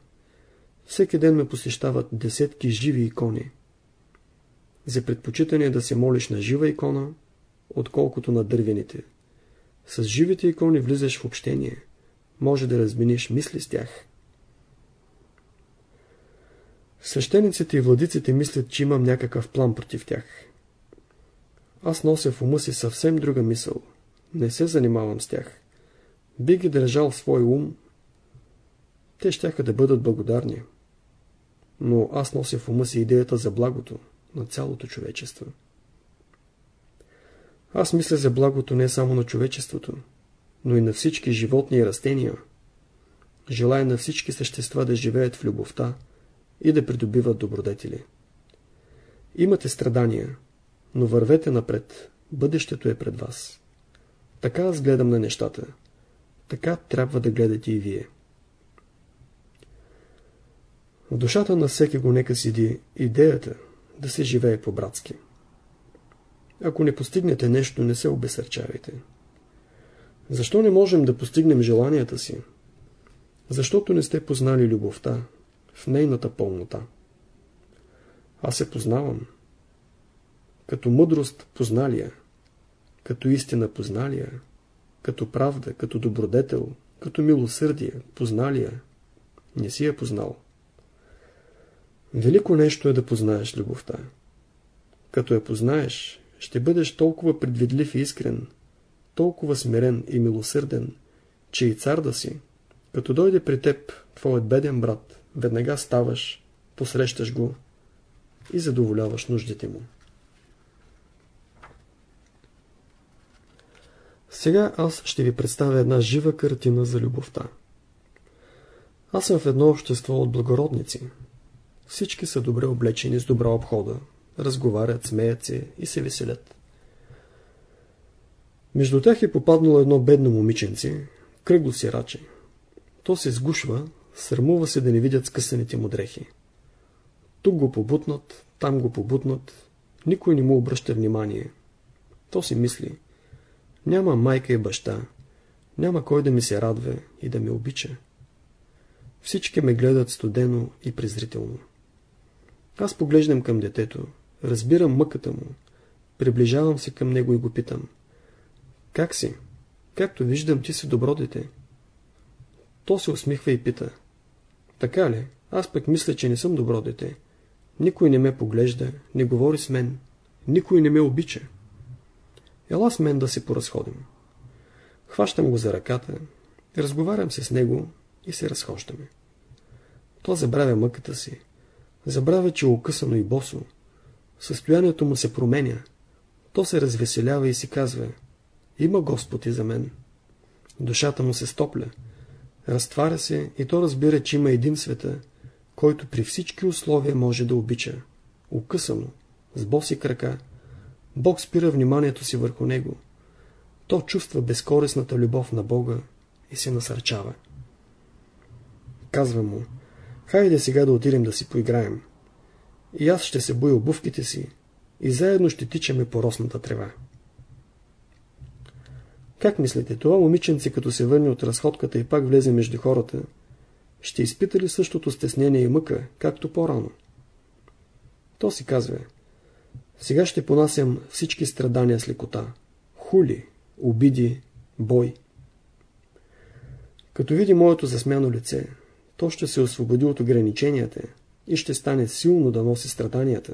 Всеки ден ме посещават десетки живи икони. За предпочитане да се молиш на жива икона, отколкото на дървените. С живите икони влизаш в общение. Може да размениш мисли с тях. Свещениците и владиците мислят, че имам някакъв план против тях. Аз нося в ума си съвсем друга мисъл. Не се занимавам с тях. Би ги държал в свой ум. Те щяха да бъдат благодарни. Но аз нося в ума си идеята за благото на цялото човечество. Аз мисля за благото не само на човечеството, но и на всички животни и растения. Желая на всички същества да живеят в любовта и да придобиват добродетели. Имате страдания, но вървете напред. Бъдещето е пред вас. Така аз гледам на нещата. Така трябва да гледате и вие. В душата на всеки го нека седи идеята да се живее по-братски. Ако не постигнете нещо, не се обесърчавайте. Защо не можем да постигнем желанията си? Защото не сте познали любовта в нейната пълнота. Аз се познавам. Като мъдрост позналия, като истина позналия, като правда, като добродетел, като милосърдие позналия, не си я познал. Велико нещо е да познаеш любовта. Като я познаеш, ще бъдеш толкова предвидлив и искрен, толкова смирен и милосърден, че и цар да си, като дойде при теб твоят беден брат, веднага ставаш, посрещаш го и задоволяваш нуждите му. Сега аз ще ви представя една жива картина за любовта. Аз съм в едно общество от благородници. Всички са добре облечени с добра обхода, разговарят, смеят се и се веселят. Между тях е попаднало едно бедно момиченце, кръгло сираче. То се сгушва, срамува се да не видят скъсаните му дрехи. Тук го побутнат, там го побутнат, никой не му обръща внимание. То си мисли, няма майка и баща, няма кой да ми се радва и да ме обича. Всички ме гледат студено и презрително. Аз поглеждам към детето, разбирам мъката му, приближавам се към него и го питам. Как си? Както виждам, ти си добро дете. То се усмихва и пита. Така ли? Аз пък мисля, че не съм добро дете. Никой не ме поглежда, не говори с мен. Никой не ме обича. Ела с мен да се поразходим. Хващам го за ръката, разговарям се с него и се разхождаме. То забравя мъката си. Забравя, че е окъсано и босо. Състоянието му се променя. То се развеселява и си казва Има Господ и за мен. Душата му се стопля. Разтваря се и то разбира, че има един света, който при всички условия може да обича. Укъсано, с боси крака. Бог спира вниманието си върху него. То чувства безкорисната любов на Бога и се насърчава. Казва му, хайде сега да отидем да си поиграем. И аз ще се боя обувките си и заедно ще тичаме по росната трева. Как мислите, това момиченце, като се върне от разходката и пак влезе между хората, ще изпита ли същото стеснение и мъка, както по-рано? То си казва, сега ще понасям всички страдания с лекота, хули, обиди, бой. Като види моето засмяно лице, то ще се освободи от ограниченията и ще стане силно да носи страданията.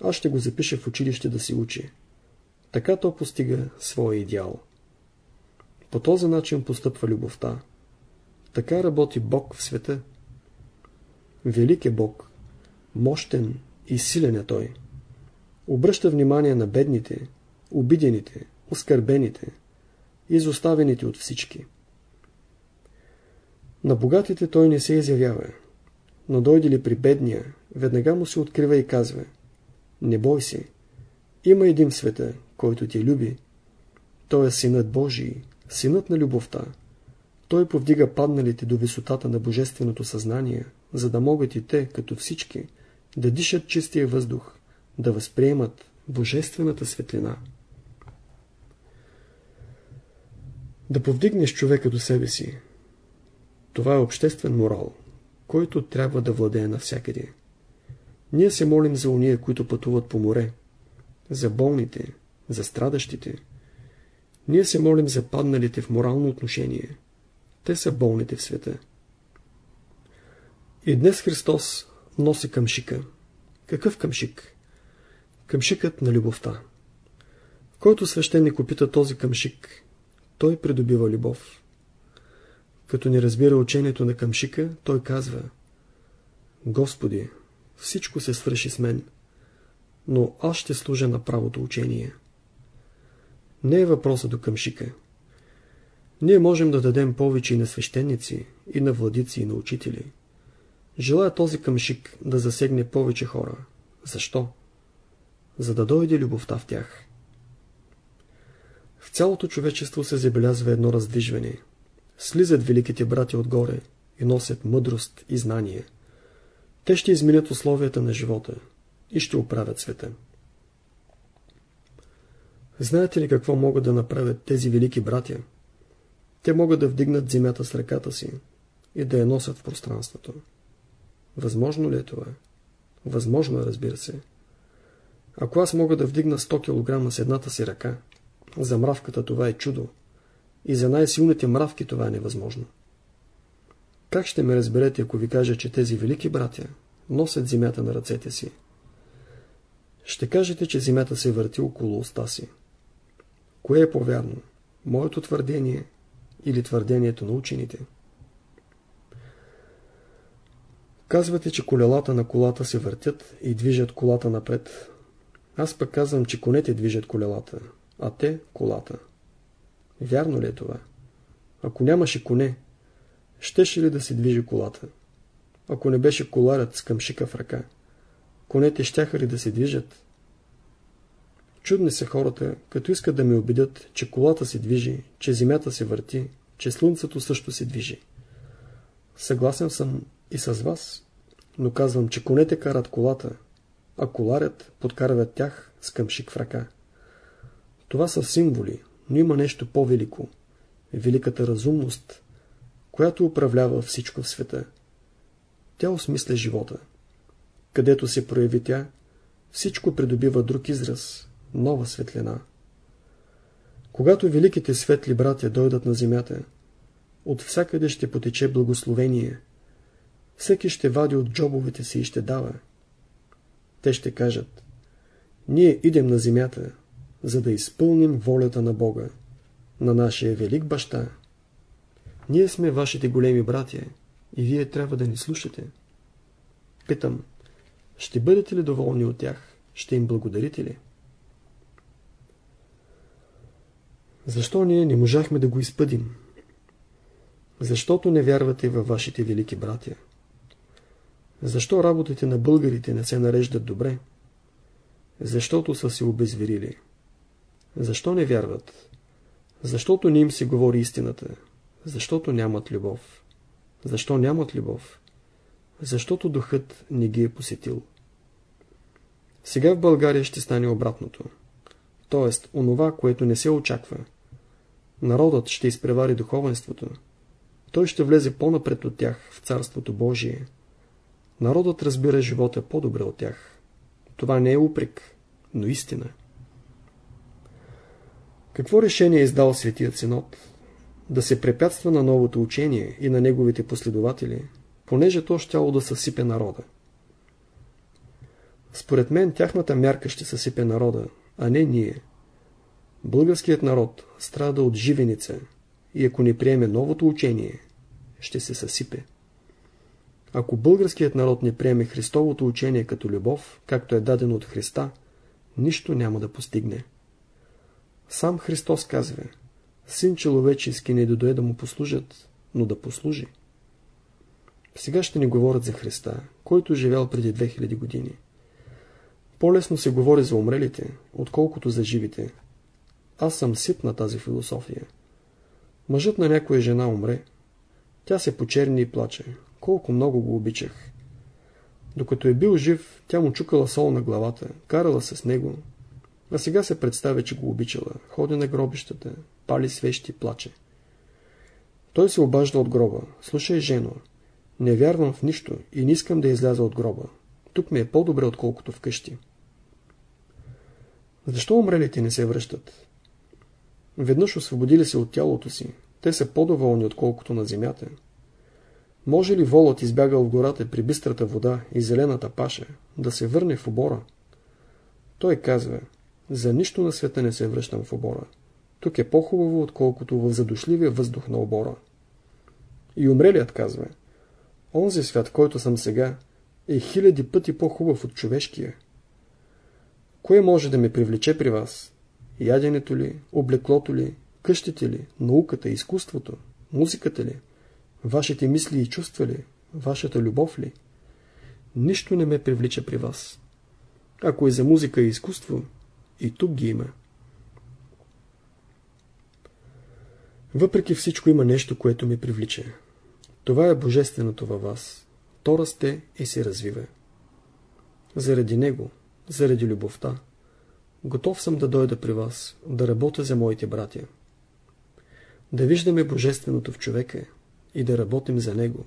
Аз ще го запиша в училище да си учи. Така то постига своя идеал. По този начин постъпва любовта. Така работи Бог в света. Велик е Бог, мощен и силен е Той. Обръща внимание на бедните, обидените, оскърбените, изоставените от всички. На богатите той не се изявява, но дойде ли при бедния, веднага му се открива и казва Не бой се, има един света, който те люби. Той е синът Божий, синът на любовта. Той повдига падналите до висотата на божественото съзнание, за да могат и те, като всички, да дишат чистия въздух, да възприемат божествената светлина. Да повдигнеш човека до себе си. Това е обществен морал, който трябва да владее навсякъде. Ние се молим за уния, които пътуват по море, за болните, за страдащите. Ние се молим за падналите в морално отношение. Те са болните в света. И днес Христос носи къмшика. Какъв къмшик? Къмшикът на любовта. Който свещеник опита този къмшик, той придобива любов. Като не разбира учението на къмшика, той казва Господи, всичко се свърши с мен, но аз ще служа на правото учение. Не е въпроса до къмшика. Ние можем да дадем повече и на свещеници, и на владици, и на учители. Желая този къмшик да засегне повече хора. Защо? За да дойде любовта в тях. В цялото човечество се забелязва едно раздвижване. Слизат великите брати отгоре и носят мъдрост и знание. Те ще изменят условията на живота и ще оправят света. Знаете ли какво могат да направят тези велики братя? Те могат да вдигнат земята с ръката си и да я носят в пространството. Възможно ли е това? Възможно е, разбира се. Ако аз мога да вдигна 100 кг с едната си ръка, за мравката това е чудо. И за най-силните мравки това е невъзможно. Как ще ме разберете, ако ви кажа, че тези велики братя носят земята на ръцете си? Ще кажете, че земята се върти около уста си. Кое е повярно? Моето твърдение или твърдението на учените? Казвате, че колелата на колата се въртят и движат колата напред. Аз пък казвам, че конете движат колелата, а те колата. Вярно ли е това? Ако нямаше коне, щеше ли да се движи колата? Ако не беше коларът с къмшика в ръка, конете щяха ли да се движат? Чудни са хората, като искат да ме убедят, че колата се движи, че земята се върти, че слънцето също се движи. Съгласен съм и с вас, но казвам, че конете карат колата, а коларят подкарва тях с къмшик в ръка. Това са символи, но има нещо по-велико. Великата разумност, която управлява всичко в света. Тя осмисля живота. Където се прояви тя, всичко придобива друг израз, нова светлина. Когато великите светли братя дойдат на земята, от всякъде ще потече благословение. Всеки ще вади от джобовете си и ще дава. Те ще кажат, ние идем на земята, за да изпълним волята на Бога, на нашия велик баща. Ние сме вашите големи братя и вие трябва да ни слушате. Питам, ще бъдете ли доволни от тях? Ще им благодарите ли? Защо ние не можахме да го изпъдим? Защото не вярвате във вашите велики братя. Защо работите на българите не се нареждат добре? Защото са се обезверили. Защо не вярват? Защото не им се говори истината. Защото нямат любов. Защо нямат любов? Защото духът не ги е посетил. Сега в България ще стане обратното. Тоест, онова, което не се очаква. Народът ще изпревари духовенството. Той ще влезе по-напред от тях в Царството Божие. Народът разбира живота по-добре от тях. Това не е упрек, но истина. Какво решение е издал Светият Синод? Да се препятства на новото учение и на неговите последователи, понеже то щяло да съсипе народа. Според мен тяхната мярка ще съсипе народа, а не ние. Българският народ страда от живеница и ако не приеме новото учение, ще се съсипе. Ако българският народ не приеме Христовото учение като любов, както е дадено от Христа, нищо няма да постигне. Сам Христос казва, син човечески не дойде да му послужат, но да послужи. Сега ще ни говорят за Христа, който е живял преди 2000 години. По-лесно се говори за умрелите, отколкото за живите. Аз съм сит на тази философия. Мъжът на някоя жена умре. Тя се почерни и плаче. Колко много го обичах. Докато е бил жив, тя му чукала сол на главата, карала се с него. А сега се представя, че го обичала. Ходи на гробищата, пали свещи, плаче. Той се обажда от гроба. Слушай, жено, не вярвам в нищо и не искам да изляза от гроба. Тук ми е по-добре, отколкото вкъщи. Защо умрелите не се връщат? Веднъж освободили се от тялото си, те са по-доволни, отколкото на земята. Може ли волът избягал в гората при бистрата вода и зелената паша да се върне в обора? Той казва, за нищо на света не се връщам в обора. Тук е по-хубаво, отколкото в задушливия въздух на обора. И умрелият казва, онзи свят, който съм сега, е хиляди пъти по-хубав от човешкия. Кое може да ме привлече при вас? Яденето ли, облеклото ли, къщите ли, науката, изкуството, музиката ли, вашите мисли и чувства ли, вашата любов ли? Нищо не ме привлича при вас. Ако е за музика и изкуство, и тук ги има. Въпреки всичко има нещо, което ми привлича. Това е божественото във вас. То расте и се развива. Заради него, заради любовта, готов съм да дойда при вас, да работя за моите братя. Да виждаме божественото в човека и да работим за него.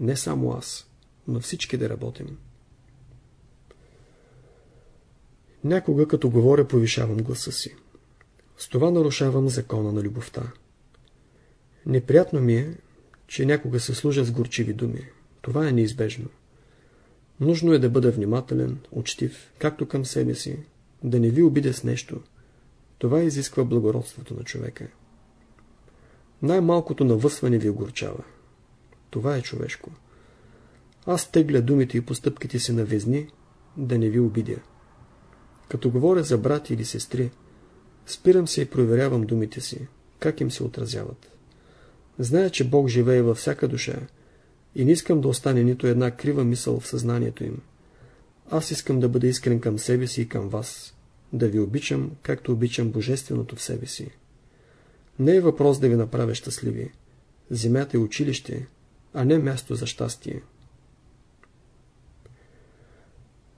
Не само аз, но всички да работим. Някога като говоря повишавам гласа си. С това нарушавам закона на любовта. Неприятно ми е, че някога се служа с горчиви думи. Това е неизбежно. Нужно е да бъда внимателен, учтив, както към себе си, да не ви обидя с нещо. Това изисква благородството на човека. Най-малкото навъсване ви огорчава. Това е човешко. Аз тегля думите и постъпките си на везни, да не ви обидя. Като говоря за брати или сестри, спирам се и проверявам думите си, как им се отразяват. Зная, че Бог живее във всяка душа и не искам да остане нито една крива мисъл в съзнанието им. Аз искам да бъда искрен към себе си и към вас, да ви обичам, както обичам Божественото в себе си. Не е въпрос да ви направя щастливи. Земята е училище, а не място за щастие.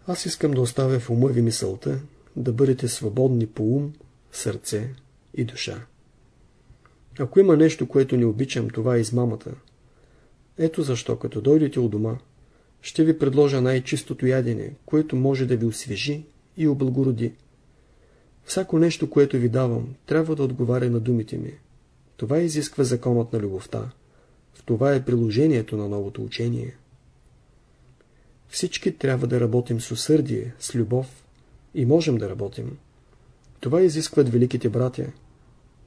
Аз искам да оставя в ума ви мисълта, да бъдете свободни по ум, сърце и душа. Ако има нещо, което не обичам, това е измамата. Ето защо, като дойдете у дома, ще ви предложа най-чистото ядене, което може да ви освежи и облагороди. Всяко нещо, което ви давам, трябва да отговаря на думите ми. Това изисква законът на любовта. В това е приложението на новото учение. Всички трябва да работим с усърдие, с любов и можем да работим. Това изискват великите братя.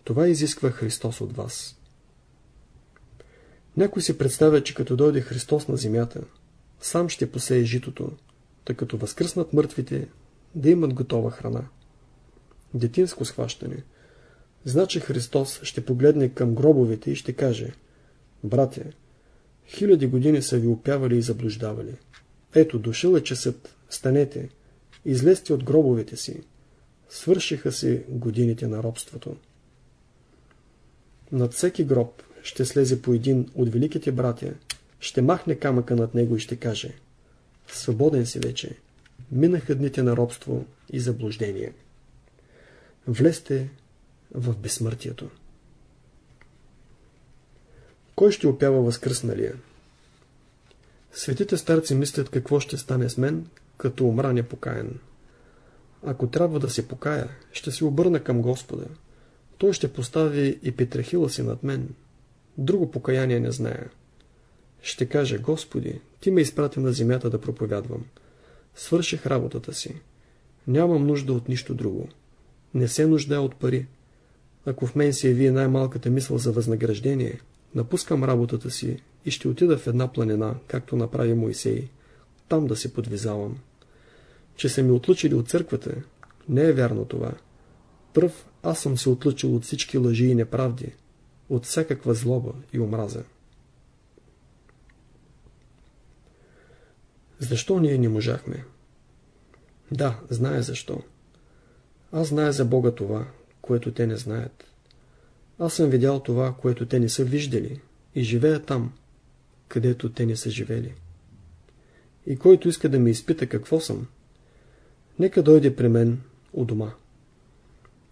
Това изисква Христос от вас. Някой си представя, че като дойде Христос на земята, сам ще посее житото, тъй като възкръснат мъртвите, да имат готова храна. Детинско схващане. Значи Христос ще погледне към гробовете и ще каже Братя, хиляди години са ви опявали и заблуждавали. Ето, дошъл е часът, станете, излезте от гробовете си. Свършиха се годините на робството. Над всеки гроб ще слезе по един от великите братя, ще махне камъка над него и ще каже Свободен си вече, минаха дните на робство и заблуждение. Влезте в безсмъртието. Кой ще опява възкръсналия? Светите старци мислят какво ще стане с мен, като умра непокаян. Ако трябва да се покая, ще се обърна към Господа. Той ще постави и Петрахила си над мен. Друго покаяние не зная. Ще каже, Господи, Ти ме изпрати на земята да проповядвам. Свърших работата си. Нямам нужда от нищо друго. Не се нуждая от пари. Ако в мен се яви най-малката мисъл за възнаграждение, напускам работата си и ще отида в една планина, както направи Моисей, там да се подвизавам. Че са ми отлучили от църквата, не е вярно това. Пръв аз съм се отлучил от всички лъжи и неправди, от всякаква злоба и омраза. Защо ние не можахме? Да, знае защо. Аз зная за Бога това, което те не знаят. Аз съм видял това, което те не са виждали и живея там, където те не са живели. И който иска да ме изпита какво съм, нека дойде при мен у дома.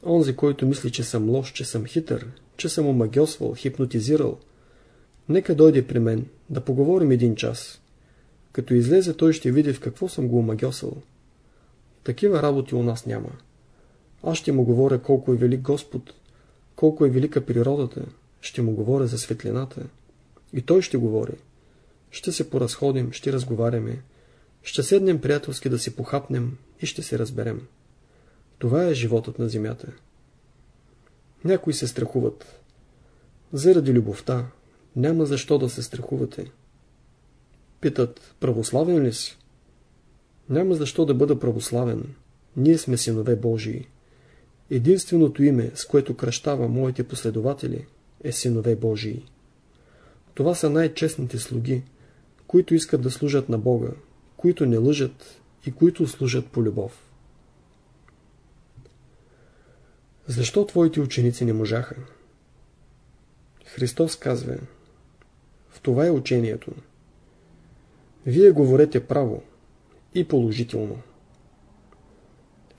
Онзи, който мисли, че съм лош, че съм хитър, че съм омагьосвал, хипнотизирал, нека дойде при мен, да поговорим един час. Като излезе, той ще види в какво съм го омагьосал. Такива работи у нас няма. Аз ще му говоря колко е велик Господ, колко е велика природата, ще му говоря за светлината. И той ще говори. Ще се поразходим, ще разговаряме, ще седнем приятелски да си похапнем и ще се разберем. Това е животът на земята. Някои се страхуват. Заради любовта няма защо да се страхувате. Питат, православен ли си? Няма защо да бъда православен. Ние сме синове Божии. Единственото име, с което кръщава моите последователи, е синове Божии. Това са най-честните слуги, които искат да служат на Бога, които не лъжат и които служат по любов. Защо твоите ученици не можаха? Христос казва, в това е учението. Вие говорете право и положително.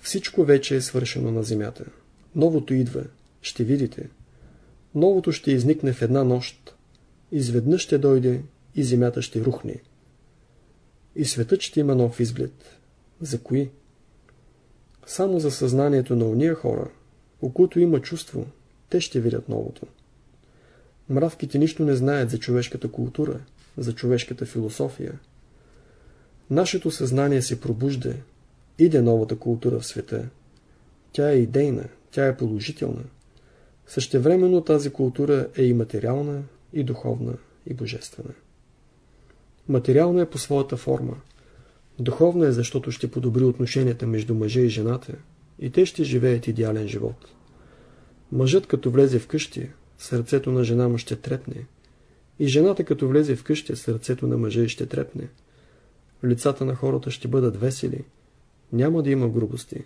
Всичко вече е свършено на земята. Новото идва, ще видите. Новото ще изникне в една нощ. Изведнъж ще дойде и земята ще рухне. И светът ще има нов изглед. За кои? Само за съзнанието на уния хора, у които има чувство, те ще видят новото. Мравките нищо не знаят за човешката култура, за човешката философия. Нашето съзнание се пробужда, иде новата култура в света. Тя е идейна, тя е положителна. Същевременно тази култура е и материална, и духовна, и божествена. Материална е по своята форма. Духовна е, защото ще подобри отношенията между мъжа и жената и те ще живеят идеален живот. Мъжът като влезе в къщи, сърцето на жена му ще трепне. И жената като влезе в къщи, сърцето на мъжа ще трепне. Лицата на хората ще бъдат весели. Няма да има грубости.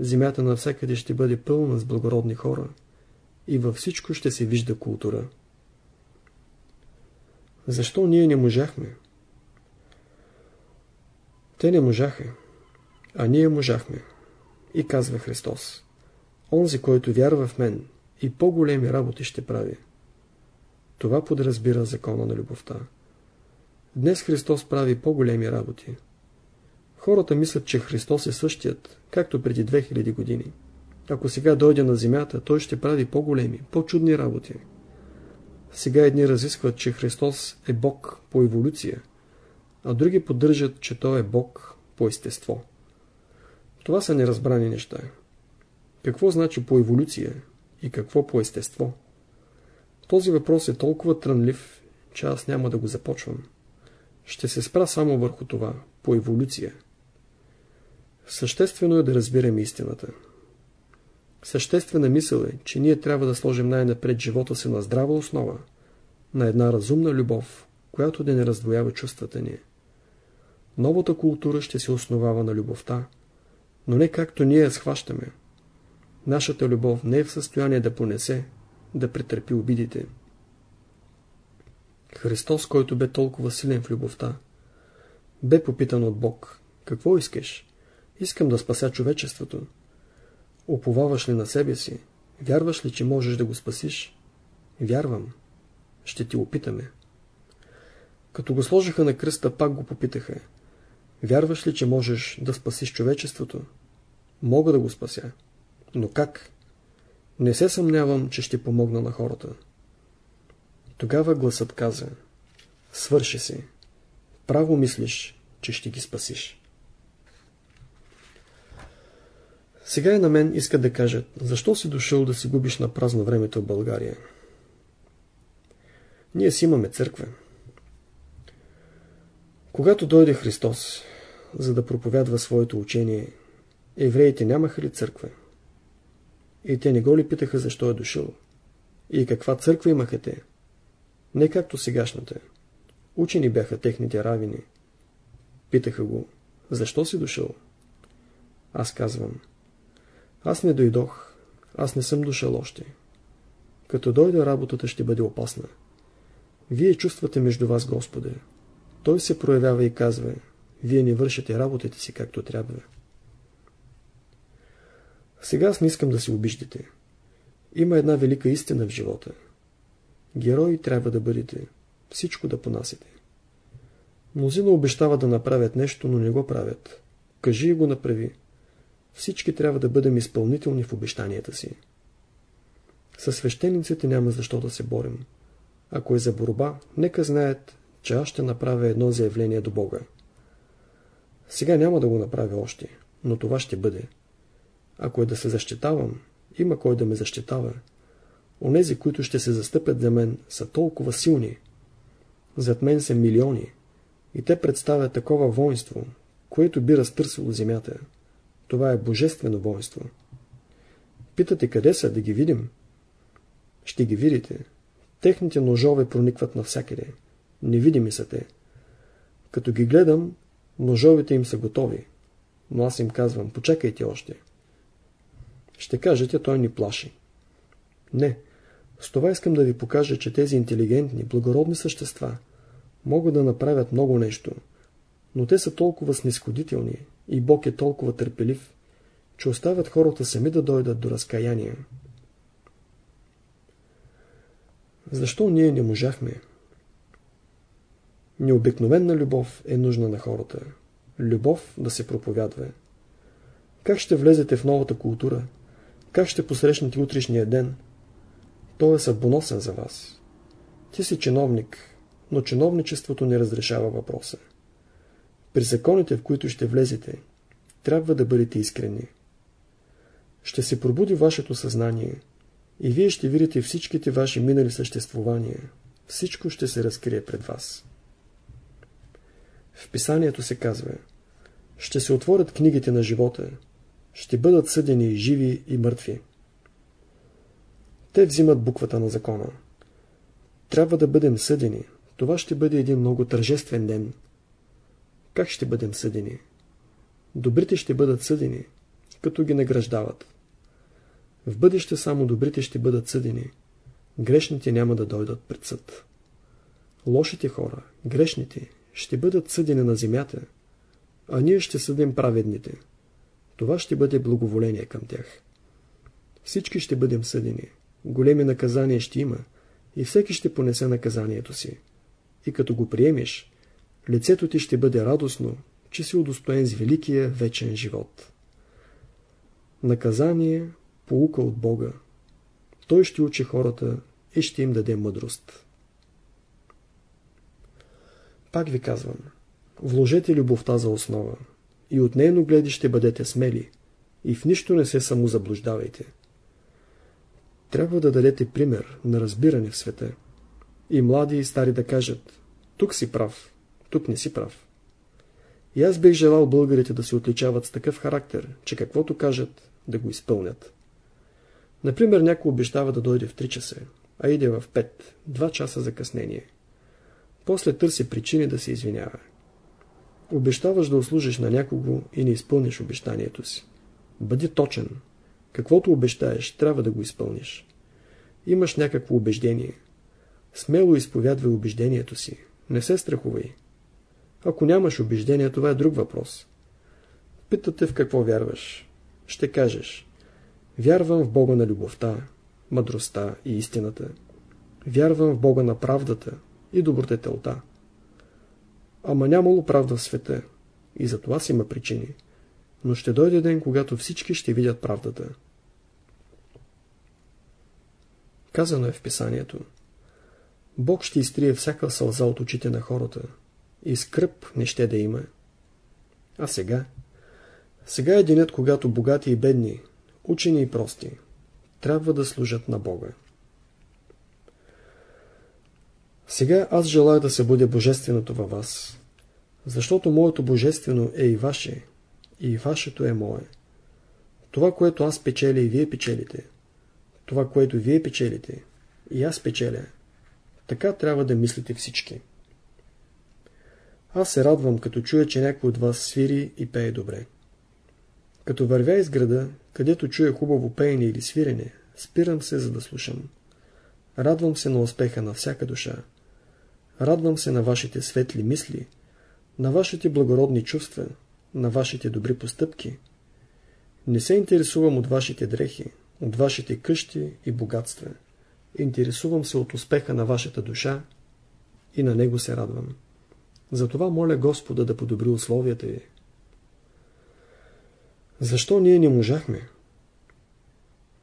Земята навсякъде ще бъде пълна с благородни хора. И във всичко ще се вижда култура. Защо ние не можахме? Те не можаха, а ние можахме. И казва Христос, онзи, който вярва в мен, и по-големи работи ще прави. Това подразбира закона на любовта. Днес Христос прави по-големи работи. Хората мислят, че Христос е същият, както преди 2000 години. Ако сега дойде на земята, той ще прави по-големи, по-чудни работи. Сега едни разискват, че Христос е Бог по еволюция, а други поддържат, че Той е Бог по естество. Това са неразбрани неща. Какво значи по еволюция и какво по естество? Този въпрос е толкова трънлив, че аз няма да го започвам. Ще се спра само върху това, по еволюция. Съществено е да разбираме истината. Съществена мисъл е, че ние трябва да сложим най-напред живота си на здрава основа, на една разумна любов, която да не раздвоява чувствата ни. Новата култура ще се основава на любовта, но не както ние я схващаме. Нашата любов не е в състояние да понесе, да претърпи обидите. Христос, който бе толкова силен в любовта, бе попитан от Бог, какво искаш? Искам да спася човечеството. Оповаваш ли на себе си? Вярваш ли, че можеш да го спасиш? Вярвам. Ще ти опитаме. Като го сложиха на кръста, пак го попитаха. Вярваш ли, че можеш да спасиш човечеството? Мога да го спася. Но как? Не се съмнявам, че ще помогна на хората. Тогава гласът каза. Свърши си. Право мислиш, че ще ги спасиш. Сега и на мен искат да кажат, защо си дошъл да си губиш на празно времето в България? Ние си имаме църква. Когато дойде Христос, за да проповядва своето учение, евреите нямаха ли църква? И те не го ли питаха защо е дошъл? И каква църква имаха те? Не както сегашната. Учени бяха техните равини. Питаха го, защо си дошъл? Аз казвам, аз не дойдох, аз не съм дошъл още. Като дойда, работата ще бъде опасна. Вие чувствате между вас Господа. Той се проявява и казва, вие не вършите работите си както трябва. Сега аз не искам да се обиждате. Има една велика истина в живота. Герои трябва да бъдете. Всичко да понасите. Мнозина обещава да направят нещо, но не го правят. Кажи и го направи. Всички трябва да бъдем изпълнителни в обещанията си. Със свещениците няма защо да се борим. Ако е за борба, нека знаят, че аз ще направя едно заявление до Бога. Сега няма да го направя още, но това ще бъде. Ако е да се защитавам, има кой да ме защитава. Онези, които ще се застъпят за мен, са толкова силни. Зад мен са милиони. И те представят такова воинство, което би разтърсило земята. Това е божествено воинство. Питате къде са, да ги видим? Ще ги видите. Техните ножове проникват навсякъде. Невидими са те. Като ги гледам, Ножовете им са готови. Но аз им казвам, почекайте още. Ще кажете, той ни плаши. Не. С това искам да ви покажа, че тези интелигентни, благородни същества могат да направят много нещо, но те са толкова снисходителни и Бог е толкова търпелив, че оставят хората сами да дойдат до разкаяние. Защо ние не можахме? Необикновена любов е нужна на хората. Любов да се проповядва. Как ще влезете в новата култура? Как ще посрещнете утрешния ден? Той е съдбоносен за вас. Ти си чиновник, но чиновничеството не разрешава въпроса. При законите, в които ще влезете, трябва да бъдете искрени. Ще се пробуди вашето съзнание и вие ще видите всичките ваши минали съществувания. Всичко ще се разкрие пред вас. В писанието се казва Ще се отворят книгите на живота, ще бъдат съдени живи и мъртви. Те взимат буквата на закона. Трябва да бъдем съдени. Това ще бъде един много тържествен ден. Как ще бъдем съдени? Добрите ще бъдат съдени, като ги награждават. В бъдеще само добрите ще бъдат съдени. Грешните няма да дойдат пред съд. Лошите хора, грешните, ще бъдат съдени на земята, а ние ще съдим праведните. Това ще бъде благоволение към тях. Всички ще бъдем съдени. Големи наказания ще има и всеки ще понесе наказанието си. И като го приемеш, лицето ти ще бъде радостно, че си удостоен с великия вечен живот. Наказание, полука от Бога. Той ще учи хората и ще им даде мъдрост. Пак ви казвам, вложете любовта за основа и от нейно гледище бъдете смели и в нищо не се самозаблуждавайте. Трябва да дадете пример на разбиране в света. И млади и стари да кажат, тук си прав, тук не си прав. И аз бих желал българите да се отличават с такъв характер, че каквото кажат, да го изпълнят. Например, някой обещава да дойде в 3 часа, а иде в 5, 2 часа закъснение. После търси причини да се извинява. Обещаваш да услужиш на някого и не изпълниш обещанието си. Бъди точен. Каквото обещаеш, трябва да го изпълниш. Имаш някакво убеждение. Смело изповядвай убеждението си. Не се страхувай. Ако нямаш убеждение, това е друг въпрос. Питате в какво вярваш. Ще кажеш. Вярвам в Бога на любовта, мъдростта и истината. Вярвам в Бога на правдата и добродетелта. Ама нямало правда в света. И за това си има причини. Но ще дойде ден, когато всички ще видят правдата. Казано е в писанието. Бог ще изтрие всяка сълза от очите на хората. И скръп не ще да има. А сега? Сега е денят, когато богати и бедни, учени и прости, трябва да служат на Бога. Сега аз желая да се бъде божественото във вас, защото моето божествено е и ваше, и вашето е мое. Това, което аз печеля и вие печелите, това, което вие печелите, и аз печеля, така трябва да мислите всички. Аз се радвам, като чуя, че някой от вас свири и пее добре. Като вървя из града, където чуя хубаво пеене или свирене, спирам се, за да слушам. Радвам се на успеха на всяка душа. Радвам се на вашите светли мисли, на вашите благородни чувства, на вашите добри постъпки. Не се интересувам от вашите дрехи, от вашите къщи и богатства. Интересувам се от успеха на вашата душа и на него се радвам. Затова моля Господа да подобри условията ви. Защо ние не можахме?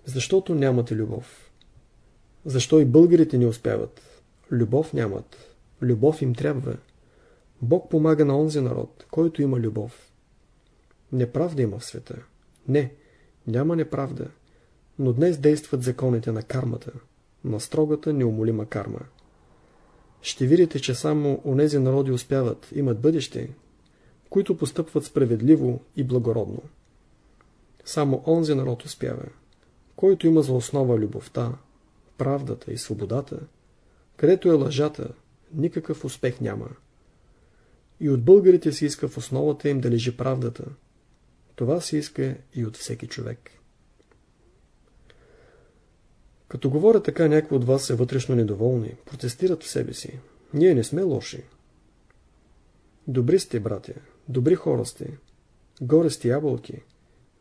Защото нямате любов. Защо и българите не успяват? Любов нямат. Любов им трябва. Бог помага на онзи народ, който има любов. Неправда има в света. Не, няма неправда. Но днес действат законите на кармата, на строгата неумолима карма. Ще видите, че само онези народи успяват, имат бъдеще, които постъпват справедливо и благородно. Само онзи народ успява, който има за основа любовта, правдата и свободата, където е лъжата, никакъв успех няма. И от българите се иска в основата им да лежи правдата. Това се иска и от всеки човек. Като говоря така, някои от вас са вътрешно недоволни, протестират в себе си. Ние не сме лоши. Добри сте, братя, добри хора сте. Горе сте ябълки,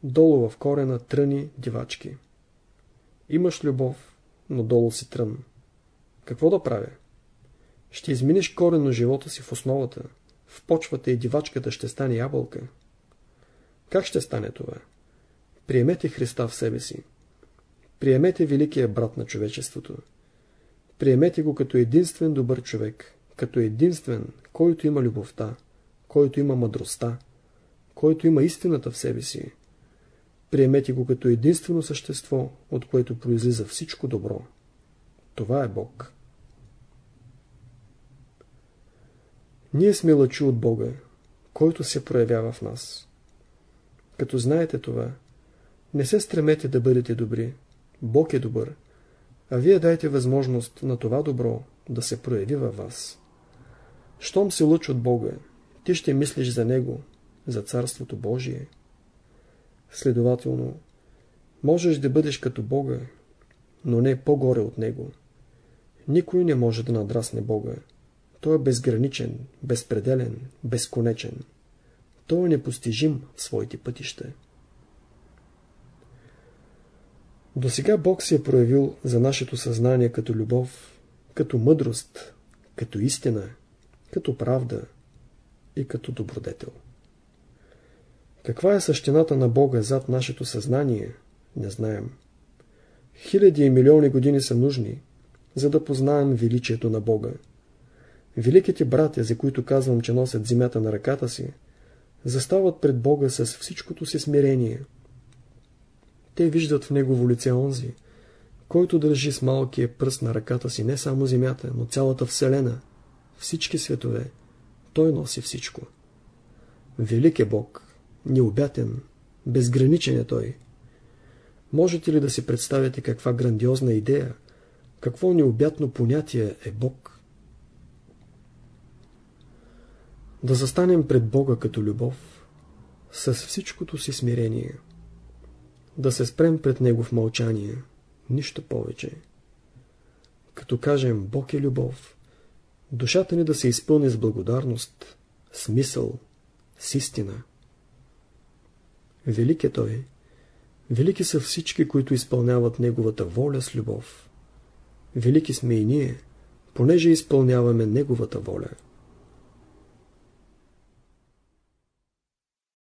долу в корена тръни дивачки. Имаш любов, но долу си трън. Какво да правя? Ще изминеш коренно живота си в основата. В почвата и дивачката ще стане ябълка. Как ще стане това? Приемете Христа в себе си. Приемете великия брат на човечеството. Приемете го като единствен добър човек, като единствен, който има любовта, който има мъдростта, който има истината в себе си. Приемете го като единствено същество, от което произлиза всичко добро. Това е Бог. Ние сме лъчи от Бога, който се проявява в нас. Като знаете това, не се стремете да бъдете добри. Бог е добър, а вие дайте възможност на това добро да се прояви във вас. Щом се лъч от Бога, ти ще мислиш за Него, за Царството Божие. Следователно, можеш да бъдеш като Бога, но не по-горе от Него. Никой не може да надрасне Бога. Той е безграничен, безпределен, безконечен. Той е непостижим в своите пътища. До сега Бог се е проявил за нашето съзнание като любов, като мъдрост, като истина, като правда и като добродетел. Каква е същината на Бога зад нашето съзнание, не знаем. Хиляди и милиони години са нужни, за да познаем величието на Бога. Великите братя, за които казвам, че носят земята на ръката си, застават пред Бога с всичкото си смирение. Те виждат в Негово лице онзи, който държи с малкия пръст на ръката си не само земята, но цялата Вселена, всички светове. Той носи всичко. Велик е Бог, необятен, безграничен е Той. Можете ли да си представите каква грандиозна идея, какво необятно понятие е Бог? Да застанем пред Бога като любов, с всичкото си смирение. Да се спрем пред Него в мълчание, нищо повече. Като кажем Бог е любов, душата ни да се изпълни с благодарност, смисъл, с истина. Велик е Той. Велики са всички, които изпълняват Неговата воля с любов. Велики сме и ние, понеже изпълняваме Неговата воля.